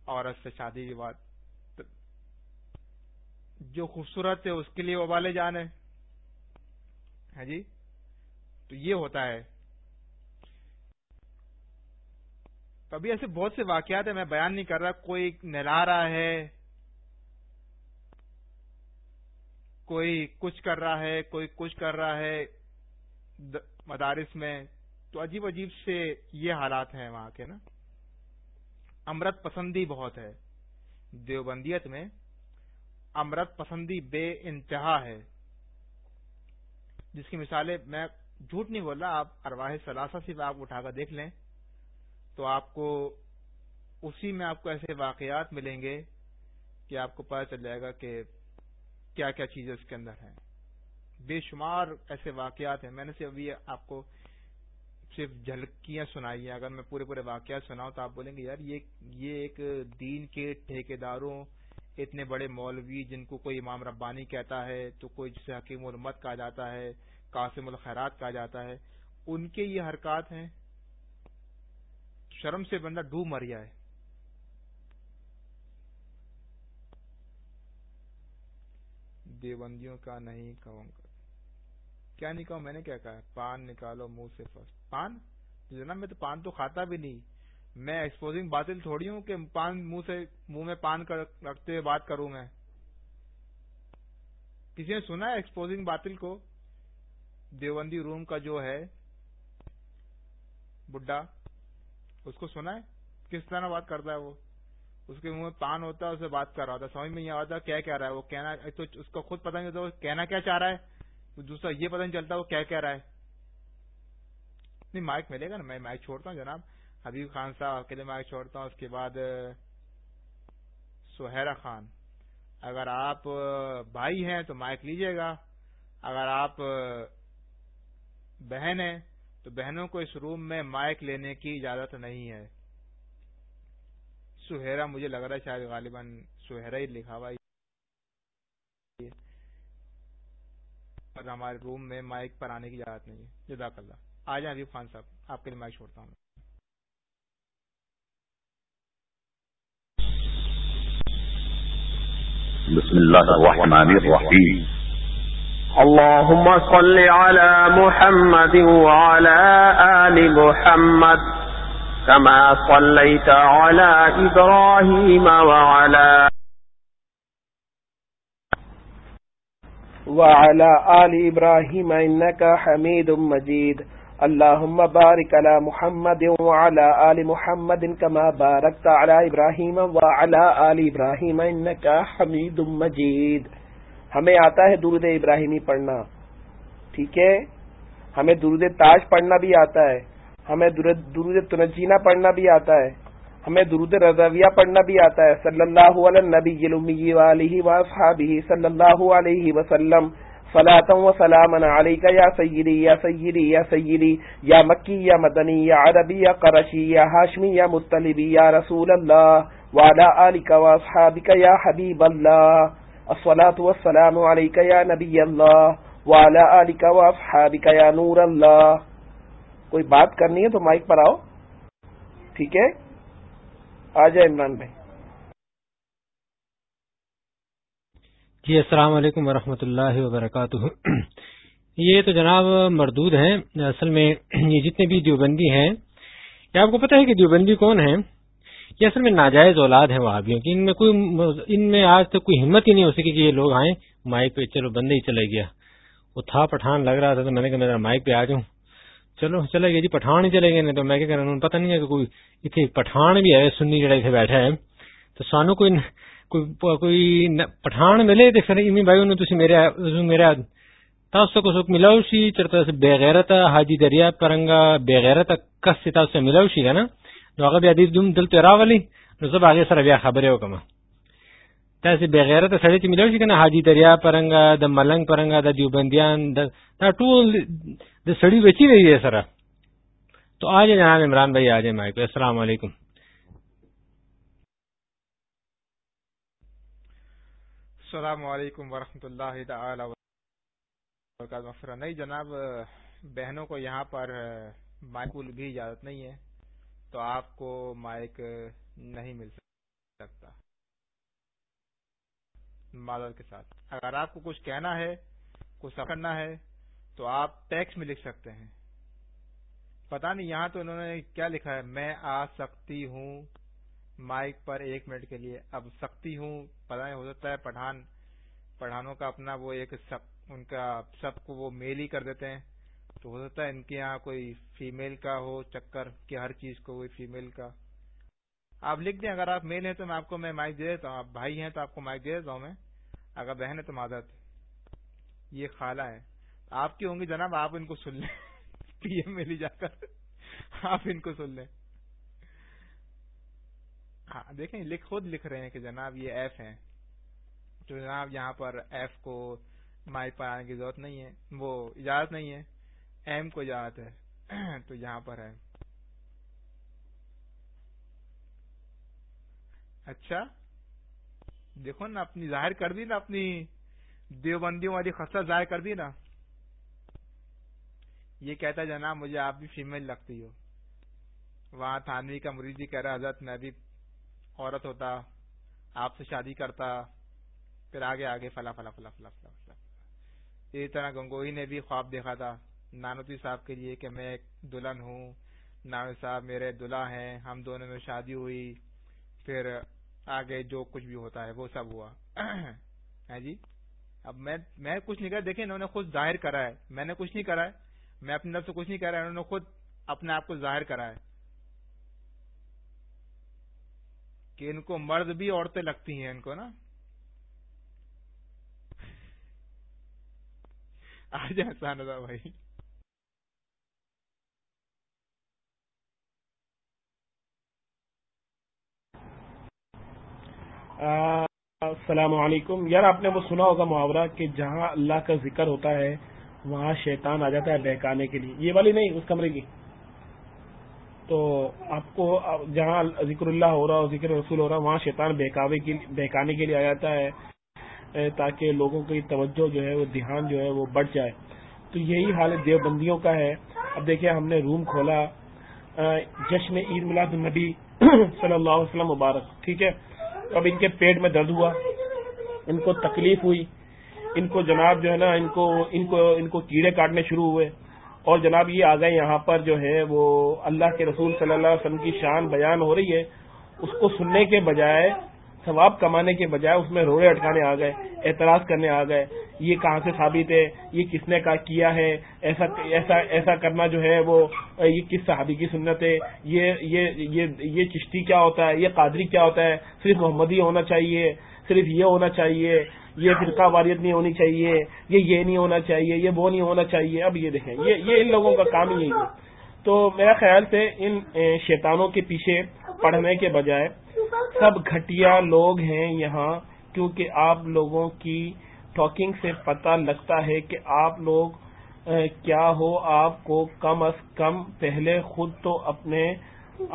عورت سے شادی کی بات، جو خوبصورت ہے اس کے لیے ابالے جانے۔ ہاں جی؟ تو یہ ہوتا ہے۔ ابھی ایسے بہت سے واقعات ہیں، میں بیان نہیں کر رہا، کوئی نہلا رہا ہے کوئی کچھ کر رہا ہے، کوئی کچھ کر رہا ہے مدارس میں، تو عجیب عجیب سے یہ حالات ہیں وہاں کے نا۔ امرت پسندی بہت ہے۔ دیوبندیت میں امرت پسندی بے انتہا ہے۔ جس کی مثالیں میں جھوٹ نہیں بول رہا، آپ ارواہ ثلاثہ سے آپ اٹھا کر دیکھ لیں۔ تو آپ کو اسی میں آپ کو ایسے واقعات ملیں گے کہ آپ کو پتا چل جائے گا کہ کیا کیا چیزیں اس کے اندر ہیں۔ بے شمار ایسے واقعات ہیں۔ میں نے صرف ابھی آپ کو صرف جھلکیاں سنائی ہیں۔ اگر میں پورے پورے واقعات سناؤں تو آپ بولیں گے، یار، یہ ایک دین کے ٹھیکیداروں، اتنے بڑے مولوی جن کو کوئی امام ربانی کہتا ہے تو کوئی جسے حکیم المت کہا جاتا ہے، قاسم الخیرات کہا جاتا ہے، ان کے یہ حرکات ہیں۔ شرم سے بندہ ڈوب مر جائے۔ دیوبندیوں کا نہیں کہوں گا۔ کیا نہیں کہوں؟ میں نے کیا کہا؟ پان نکالو منہ سے فرسٹ پان؟ جناب، میں تو پان تو کھاتا بھی نہیں۔ میں ایکسپوزنگ باطل تھوڑی ہوں کہ پان منہ سے، منہ میں پان رکھتے ہوئے بات کروں میں۔ کسی نے سنا ہے ایکسپوزنگ باطل کو؟ دیوبندی روم کا جو ہے بڈا اس کو سنا ہے؟ کس طرح بات کرتا ہے وہ؟ اس کے منہ میں پان ہوتا ہے، اسے بات کر رہا ہوتا سمجھ میں نہیں آتا کیا کہہ رہا ہے۔ وہ کہنا، تو اس کو خود پتہ نہیں ہوتا وہ کہنا کیا چاہ رہا ہے؟ دوسرا یہ پتہ نہیں چلتا وہ کیا کہہ رہا ہے۔ نہیں مائک ملے گا نا؟ میں مائک چھوڑتا ہوں جناب۔ حبیب خان صاحب اکیلے مائک چھوڑتا ہوں۔ اس کے بعد سہیرا خان۔ اگر آپ، بھائی ہیں تو مائک لیجیے گا۔ اگر آپ، بہن ہے تو بہنوں کو اس روم میں مائک لینے کی اجازت نہیں ہے۔ سہیرا مجھے لگ رہا ہے شاید غالباً سہیرا ہی لکھا ہوا اور ہمارے روم میں مائک پر آنے کی اجازت نہیں ہے۔ جزاک اللہ۔ آ جائیں ابھی خان صاحب آپ کے لیے مائک چھوڑتا ہوں۔ بسم الله الرحمن الرحيم اللهم صل على محمد وعلى آل محمد۔ كما صليت على إبراهيم وعلى وعلى آل إبراهيم إنك حميد مجيد. اللهم بارك على محمد وعلى آل محمد كما باركت على إبراهيم وعلى آل إبراهيم إنك حميد مجيد. ہمیں آتا ہے درود ابراہیمی پڑھنا، ٹھیک ہے؟ ہمیں درود تاج پڑھنا بھی آتا ہے۔ ہمیں درود تنجینہ پڑھنا بھی آتا ہے۔ ہمیں درود رضویہ پڑھنا بھی آتا ہے۔ صلی اللہ علیہ نبی علیہ وصحابہ صلی اللہ علیہ وسلم۔ فلاطم و سلام علی کا یا سیدی یا سیدی یا سیدی، یا مکی، یا مدنی، یا عربی، یا قرشی، یا ہاشمی، یا مطلبی، یا رسول اللہ۔ والا علی کا وصحابہ یا حبیب اللہ۔ الصلاة والسلام علیکہ یا نبی اللہ۔ والا علی کا وصحابہ یا نور اللہ۔ کوئی بات کرنی ہے تو مائک پر آؤ۔ ٹھیک ہے؟ آ جائے عمران بھائی۔ جی السلام علیکم ورحمۃ اللہ وبرکاتہ۔ یہ تو جناب مردود ہیں۔ اصل میں یہ جتنے بھی دیوبندی ہیں کیا آپ کو پتا ہے کہ دیوبندی کون ہیں؟ یہ اصل میں ناجائز اولاد ہیں وہابیوں کی۔ ان میں کوئی ان میں آج تک کوئی ہمت ہی نہیں ہو سکی کہ یہ لوگ آئیں۔ مائک پہ چلو بندے ہی چلے گیا۔ وہ تھا پٹھان لگ رہا تھا تو میں نے کہا میرا مائک پہ آ جاؤں۔ چلو، چلے گیا جی پٹھان ہی چلے گئے نہیں تو میں کیا کروں پتہ نہیں ہے کہ کوئی اتنے پٹھان بھی ہے سنی جڑے اتنے بیٹھا ہے۔ تو سانو کوئی کوئی پٹھان ملے تو پھر امی بھائی نے میرے میرا تاسو کو سوک ملاو شي چرته بے غیرت حاجی دریا پرنګا بے غیرت کس تاسو ملاو شي کنه نو هغه بیا دې دوم دلته راولي نو زه هغه سره بیا خبرې وکم تاسو بے غیرت سړی چې ملاو شي کنه؟ حاجی دریا پرنګا د ملنګ پرنګا د دیوبندیان، د دا ټول د سړی بچی وی سره. تو آج جناب عمران بھائی آج مائک السلام علیکم۔ السلام علیکم ورحمۃ اللہ تعالی وبرکاتہ۔ نہیں جناب، بہنوں کو یہاں پر مائک بھی اجازت نہیں ہے، تو آپ کو مائک نہیں مل سکتا۔ معذرت کے ساتھ۔ اگر آپ کو کچھ کہنا ہے، کچھ کرنا ہے، تو آپ ٹیکس میں لکھ سکتے ہیں۔ پتا نہیں یہاں تو انہوں نے کیا لکھا ہے، میں آ سکتی ہوں۔ مائک پر ایک منٹ کے لیے۔ اب سکتی ہوں۔ پتا نہیں، ہو سکتا ہے پٹھان پٹھانوں کا اپنا وہ ایک سب، ان کا سب کو وہ میل ہی کر دیتے ہیں۔ تو ہو سکتا ہے ان کے یہاں کوئی فیمیل کا ہو، چکر کہ ہر چیز کو کوئی فیمیل کا۔ آپ لکھ دیں، اگر آپ میل ہیں تو میں آپ کو، میں مائک دے دیتا ہوں۔ آپ بھائی ہیں تو آپ کو مائک دے دیتا ہوں میں۔ اگر بہن ہے تو معذرت یہ خالہ ہے۔ آپ کی ہوں گی جناب، آپ ان کو سن لیں۔ پی ایم میلی جا کر۔ آپ ان کو سن لیں۔ ہاں دیکھیں، لکھ خود لکھ رہے ہیں کہ جناب یہ ایف ہیں۔ تو جناب یہاں پر ایف کو مائک پر آنے کی ضرورت نہیں ہے۔ وہ اجازت نہیں ہے۔ ایم کو اجازت ہے۔ تو یہاں پر ہے۔ اچھا۔ دیکھو نا، اپنی ظاہر کر دی نا، اپنی دیوبندیوں والی خسر ظاہر کر دی نا۔ یہ کہتا ہے، جناب، مجھے آپ بھی فیمل لگتی ہو۔ وہاں تھانوی کا مریضی کہہ رہا، حضرت میں بھی عورت ہوتا، آپ سے شادی کرتا، پھر آگے آگے فلا فلا فلا فلا فلا فلا اسی طرح گنگوئی نے بھی خواب دیکھا تھا، نانوتی صاحب کے لیے کہ میں ایک دلہن ہوں نانوتی صاحب میرے دلہا ہیں، ہم دونوں میں شادی ہوئی۔ پھر آگے جو کچھ بھی ہوتا ہے، وہ سب ہوا۔ ہے ہاں جی؟ اب میں میں کچھ نہیں کرا دیکھیں انہوں نے خود ظاہر کرا ہے۔ میں نے کچھ نہیں کرا ہے۔ میں اپنی طرف سے کچھ نہیں کرا انہوں نے خود اپنے آپ کو ظاہر کرا ہے۔ کہ ان کو مرد بھی عورتیں لگتی ہیں ان کو نا۔ آ جائیں ساندا بھائی۔ السلام علیکم۔ یار، آپ نے وہ سنا ہوگا محاورہ کہ جہاں اللہ کا ذکر ہوتا ہے، وہاں شیطان آ جاتا ہے بہکانے کے لیے۔ یہ والی نہیں، اس کمرے کی۔ تو آپ کو، جہاں ذکر اللہ ہو رہا ہو، ذکر رسول ہو رہا وہاں شیطان بہکاوے بہکانے کے لیے آ جاتا ہے تاکہ لوگوں کی توجہ جو ہے، وہ دھیان جو ہے، وہ بڑھ جائے۔ تو یہی حال دیوبندیوں کا ہے۔ اب دیکھیں ہم نے روم کھولا جشن عید میلاد النبی صلی اللہ علیہ وسلم مبارک۔ ٹھیک ہے؟ اب ان کے پیٹ میں درد ہوا، ان کو تکلیف ہوئی، ان کو جناب جو ہے نا، ان کو ان کو ان کو کیڑے کاٹنے شروع ہوئے۔ اور جناب یہ آ گئے یہاں پر جو ہے، وہ اللہ کے رسول صلی اللہ علیہ وسلم کی شان بیان ہو رہی ہے۔ اس کو سننے کے بجائے ثواب کمانے کے بجائے اس میں روڑے اٹکانے آ گئے، اعتراض کرنے آ گئے، یہ کہاں سے ثابت ہے؟ یہ کس نے کیا ہے؟ ایسا ایسا ایسا کرنا جو ہے وہ، یہ کس صحابی کی سنت ہے؟ یہ یہ یہ یہ چشتی کیا ہوتا ہے؟ یہ قادری کیا ہوتا ہے؟ صرف محمدی ہونا چاہیے، صرف یہ ہونا چاہیے، یہ فرقہ واریت نہیں ہونی چاہیے، یہ یہ نہیں ہونا چاہیے، یہ وہ نہیں ہونا چاہیے۔ اب یہ دیکھیں، یہ یہ ان لوگوں کا کام ہی ہے۔ تو میرا خیال سے ان شیطانوں کے پیچھے پڑھنے کے بجائے سب گھٹیا لوگ ہیں یہاں، کیونکہ آپ لوگوں کی ٹاکنگ سے پتہ لگتا ہے کہ آپ لوگ کیا ہو، آپ کو کم از کم پہلے خود تو اپنے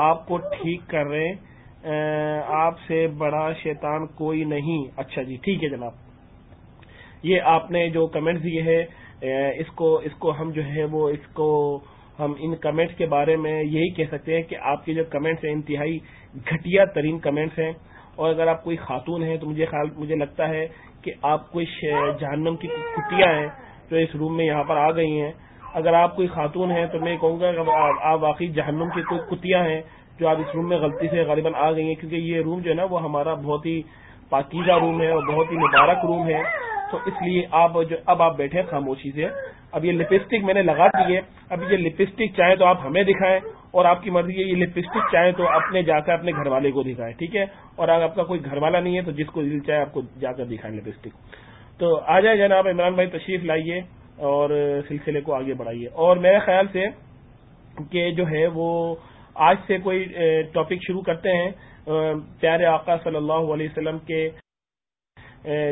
آپ کو ٹھیک کر رہے آپ سے بڑا شیطان کوئی نہیں۔ اچھا جی ٹھیک ہے جناب۔ یہ آپ نے جو کمنٹ دیے ہے اس کو اس کو ہم جو ہے وہ، اس کو ہم ان کمنٹس کے بارے میں یہی کہہ سکتے ہیں کہ آپ کے جو کمنٹس ہیں، انتہائی گھٹیا ترین کمنٹس ہیں۔ اور اگر آپ کوئی خاتون ہیں تو مجھے خیال، مجھے لگتا ہے کہ آپ کوئی جہنم کی کٹیاں ہیں جو اس روم میں یہاں پر آ گئی ہیں۔ اگر آپ کوئی خاتون ہیں تو میں کہوں گا کہ آپ واقعی جہنم کی کوئی کتیاں ہیں جو آپ اس روم میں غلطی سے غالباً آ گئی ہیں۔ کیونکہ یہ روم جو ہے نا، وہ ہمارا بہت ہی پاکیزہ روم ہے اور بہت ہی مبارک روم ہے۔ تو اس لیے آپ جو، اب آپ بیٹھے خاموشی سے۔ اب یہ لپسٹک میں نے لگا دی ہے۔ اب یہ لپسٹک چاہے تو آپ ہمیں دکھائیں اور آپ کی مرضی ہے یہ لپسٹک چاہے تو اپنے جا کر اپنے گھر والے کو دکھائیں، ٹھیک ہے؟ اور اگر آپ کا کوئی گھر والا نہیں ہے تو جس کو دل چاہے آپ کو جا کر دکھائیں لپسٹک۔ تو آ جائے جناب، عمران بھائی تشریف لائیے اور سلسلے کو آگے بڑھائیے۔ اور میرے خیال سے کہ جو ہے وہ آج سے کوئی ٹاپک شروع کرتے ہیں پیارے آقا صلی اللہ علیہ وسلم کے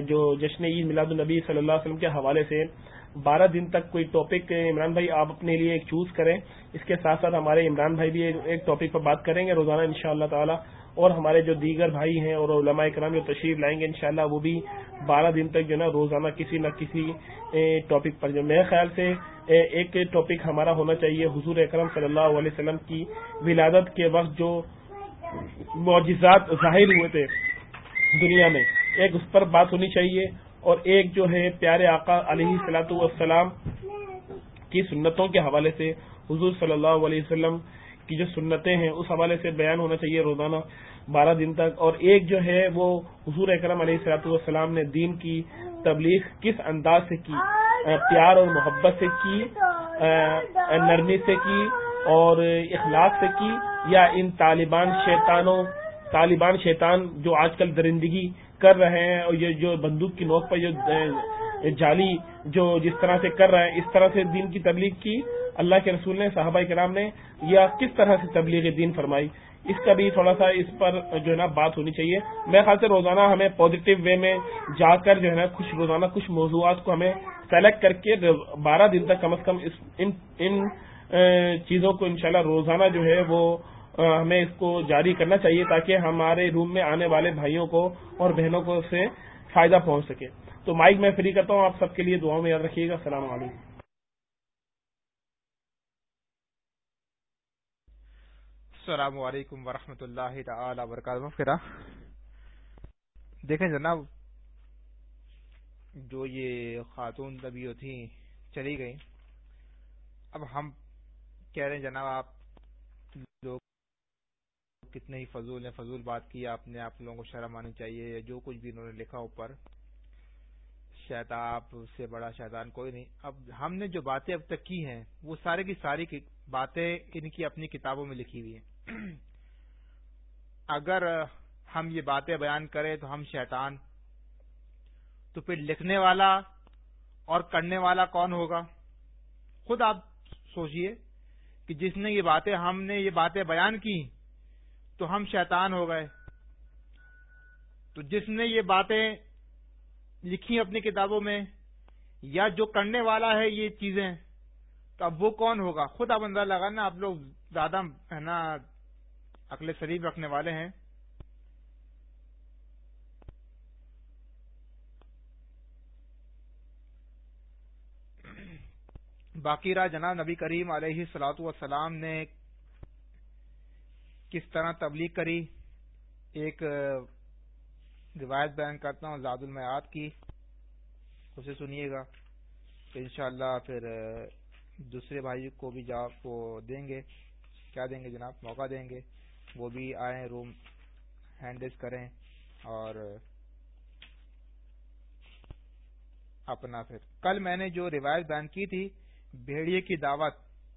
جو جشن عید میلاد النبی صلی اللہ علیہ وسلم کے حوالے سے بارہ دن تک کوئی ٹاپک عمران بھائی، آپ اپنے لیے ایک چوز کریں۔ اس کے ساتھ ساتھ ہمارے عمران بھائی بھی ایک ٹاپک پر بات کریں گے۔ روزانہ ان شاء اللہ تعالیٰ، اور ہمارے جو دیگر بھائی ہیں اور علماء کرام جو تشریف لائیں گے، انشاءاللہ وہ بھی بارہ دن تک جو نا روزانہ کسی نہ کسی ٹاپک پر جو میرے خیال سے ایک ٹاپک ہمارا ہونا چاہیے۔ حضور اکرم صلی اللہ علیہ وسلم کی ولادت کے وقت جو معجزات ظاہر ہوئے تھے دنیا میں، ایک اس پر بات ہونی چاہیے۔ اور ایک جو ہے پیارے آقا علیہ سلاۃ والسلام کی سنتوں کے حوالے سے حضور صلی اللہ علیہ وسلم کی جو سنتیں ہیں، اس حوالے سے بیان ہونا چاہیے روزانہ بارہ دن تک۔ اور ایک جو ہے وہ حضور اکرم علیہ صلاحت والسلام نے دین کی تبلیغ کس انداز سے کی؟ پیار اور محبت سے کی؟ نرمی سے کی؟ اور اخلاق سے کی؟ یا ان طالبان شیطانوں، طالبان شیطان جو آج کل درندگی کر رہے ہیں اور یہ جو بندوق کی نوک پر جو جالی جو جس طرح سے کر رہے ہیں اس طرح سے دین کی تبلیغ کی اللہ کے رسول نے، صحابہ کرام نے، یا کس طرح سے تبلیغ دین فرمائی؟ اس کا بھی تھوڑا سا اس پر جو ہے نا بات ہونی چاہیے۔ میں خیال سے روزانہ ہمیں پازیٹو وے میں جا کر جو ہے نا کچھ روزانہ کچھ موضوعات کو ہمیں سلیکٹ کر کے بارہ دن تک کم از کم ان چیزوں کو انشاءاللہ روزانہ جو ہے وہ ہمیں اس کو جاری کرنا چاہیے تاکہ ہمارے روم میں آنے والے بھائیوں کو اور بہنوں کو سے فائدہ پہنچ سکے۔ تو مائک میں فری کرتا ہوں، آپ سب کے لیے دعاؤں میں یاد رکھیے گا۔ السلام علیکم۔ السلام علیکم ورحمۃ اللہ تعالی وبرکاتہ۔ دیکھیں جناب، جو یہ خاتون طبیعت تھیں، چلی گئی اب ہم کہہ رہے ہیں جناب، آپ لوگ کتنے ہی فضول ہیں، فضول بات کی آپ نے، آپ لوگوں کو شرم آنی چاہیے یا جو کچھ بھی انہوں نے لکھا اوپر۔ شیطاب سے بڑا شیطان کوئی نہیں۔ اب ہم نے جو باتیں اب تک کی ہیں، وہ سارے کی ساری باتیں ان کی اپنی کتابوں میں لکھی ہوئی ہیں۔ اگر ہم یہ باتیں بیان کریں تو ہم شیطان۔ تو پھر لکھنے والا اور کرنے والا کون ہوگا؟ خود آپ سوچئے کہ جس نے یہ باتیں، ہم نے یہ باتیں بیان کی تو ہم شیطان ہو گئے۔ تو جس نے یہ باتیں لکھی اپنی کتابوں میں، یا جو کرنے والا ہے یہ چیزیں، تو اب وہ کون ہوگا؟ خود آپ اندازہ لگانا آپ لوگ زیادہ ہے نا اکلے شریف رکھنے والے ہیں۔ باقی راہ جناب نبی کریم علیہ سلاۃ والسلام نے کس طرح تبلیغ کری؟ ایک روایت بیان کرتا ہوں، زاد المیات کی۔ اسے سنیے گا۔ انشاءاللہ پھر دوسرے بھائی کو بھی جاب کو دیں گے۔ کیا دیں گے جناب؟ موقع دیں گے۔ وہ بھی آئیں، روم ہینڈل کریں اور اپنا پھر۔ کل میں نے جو روایت بیان کی تھی، بھیڑیے کی دعوت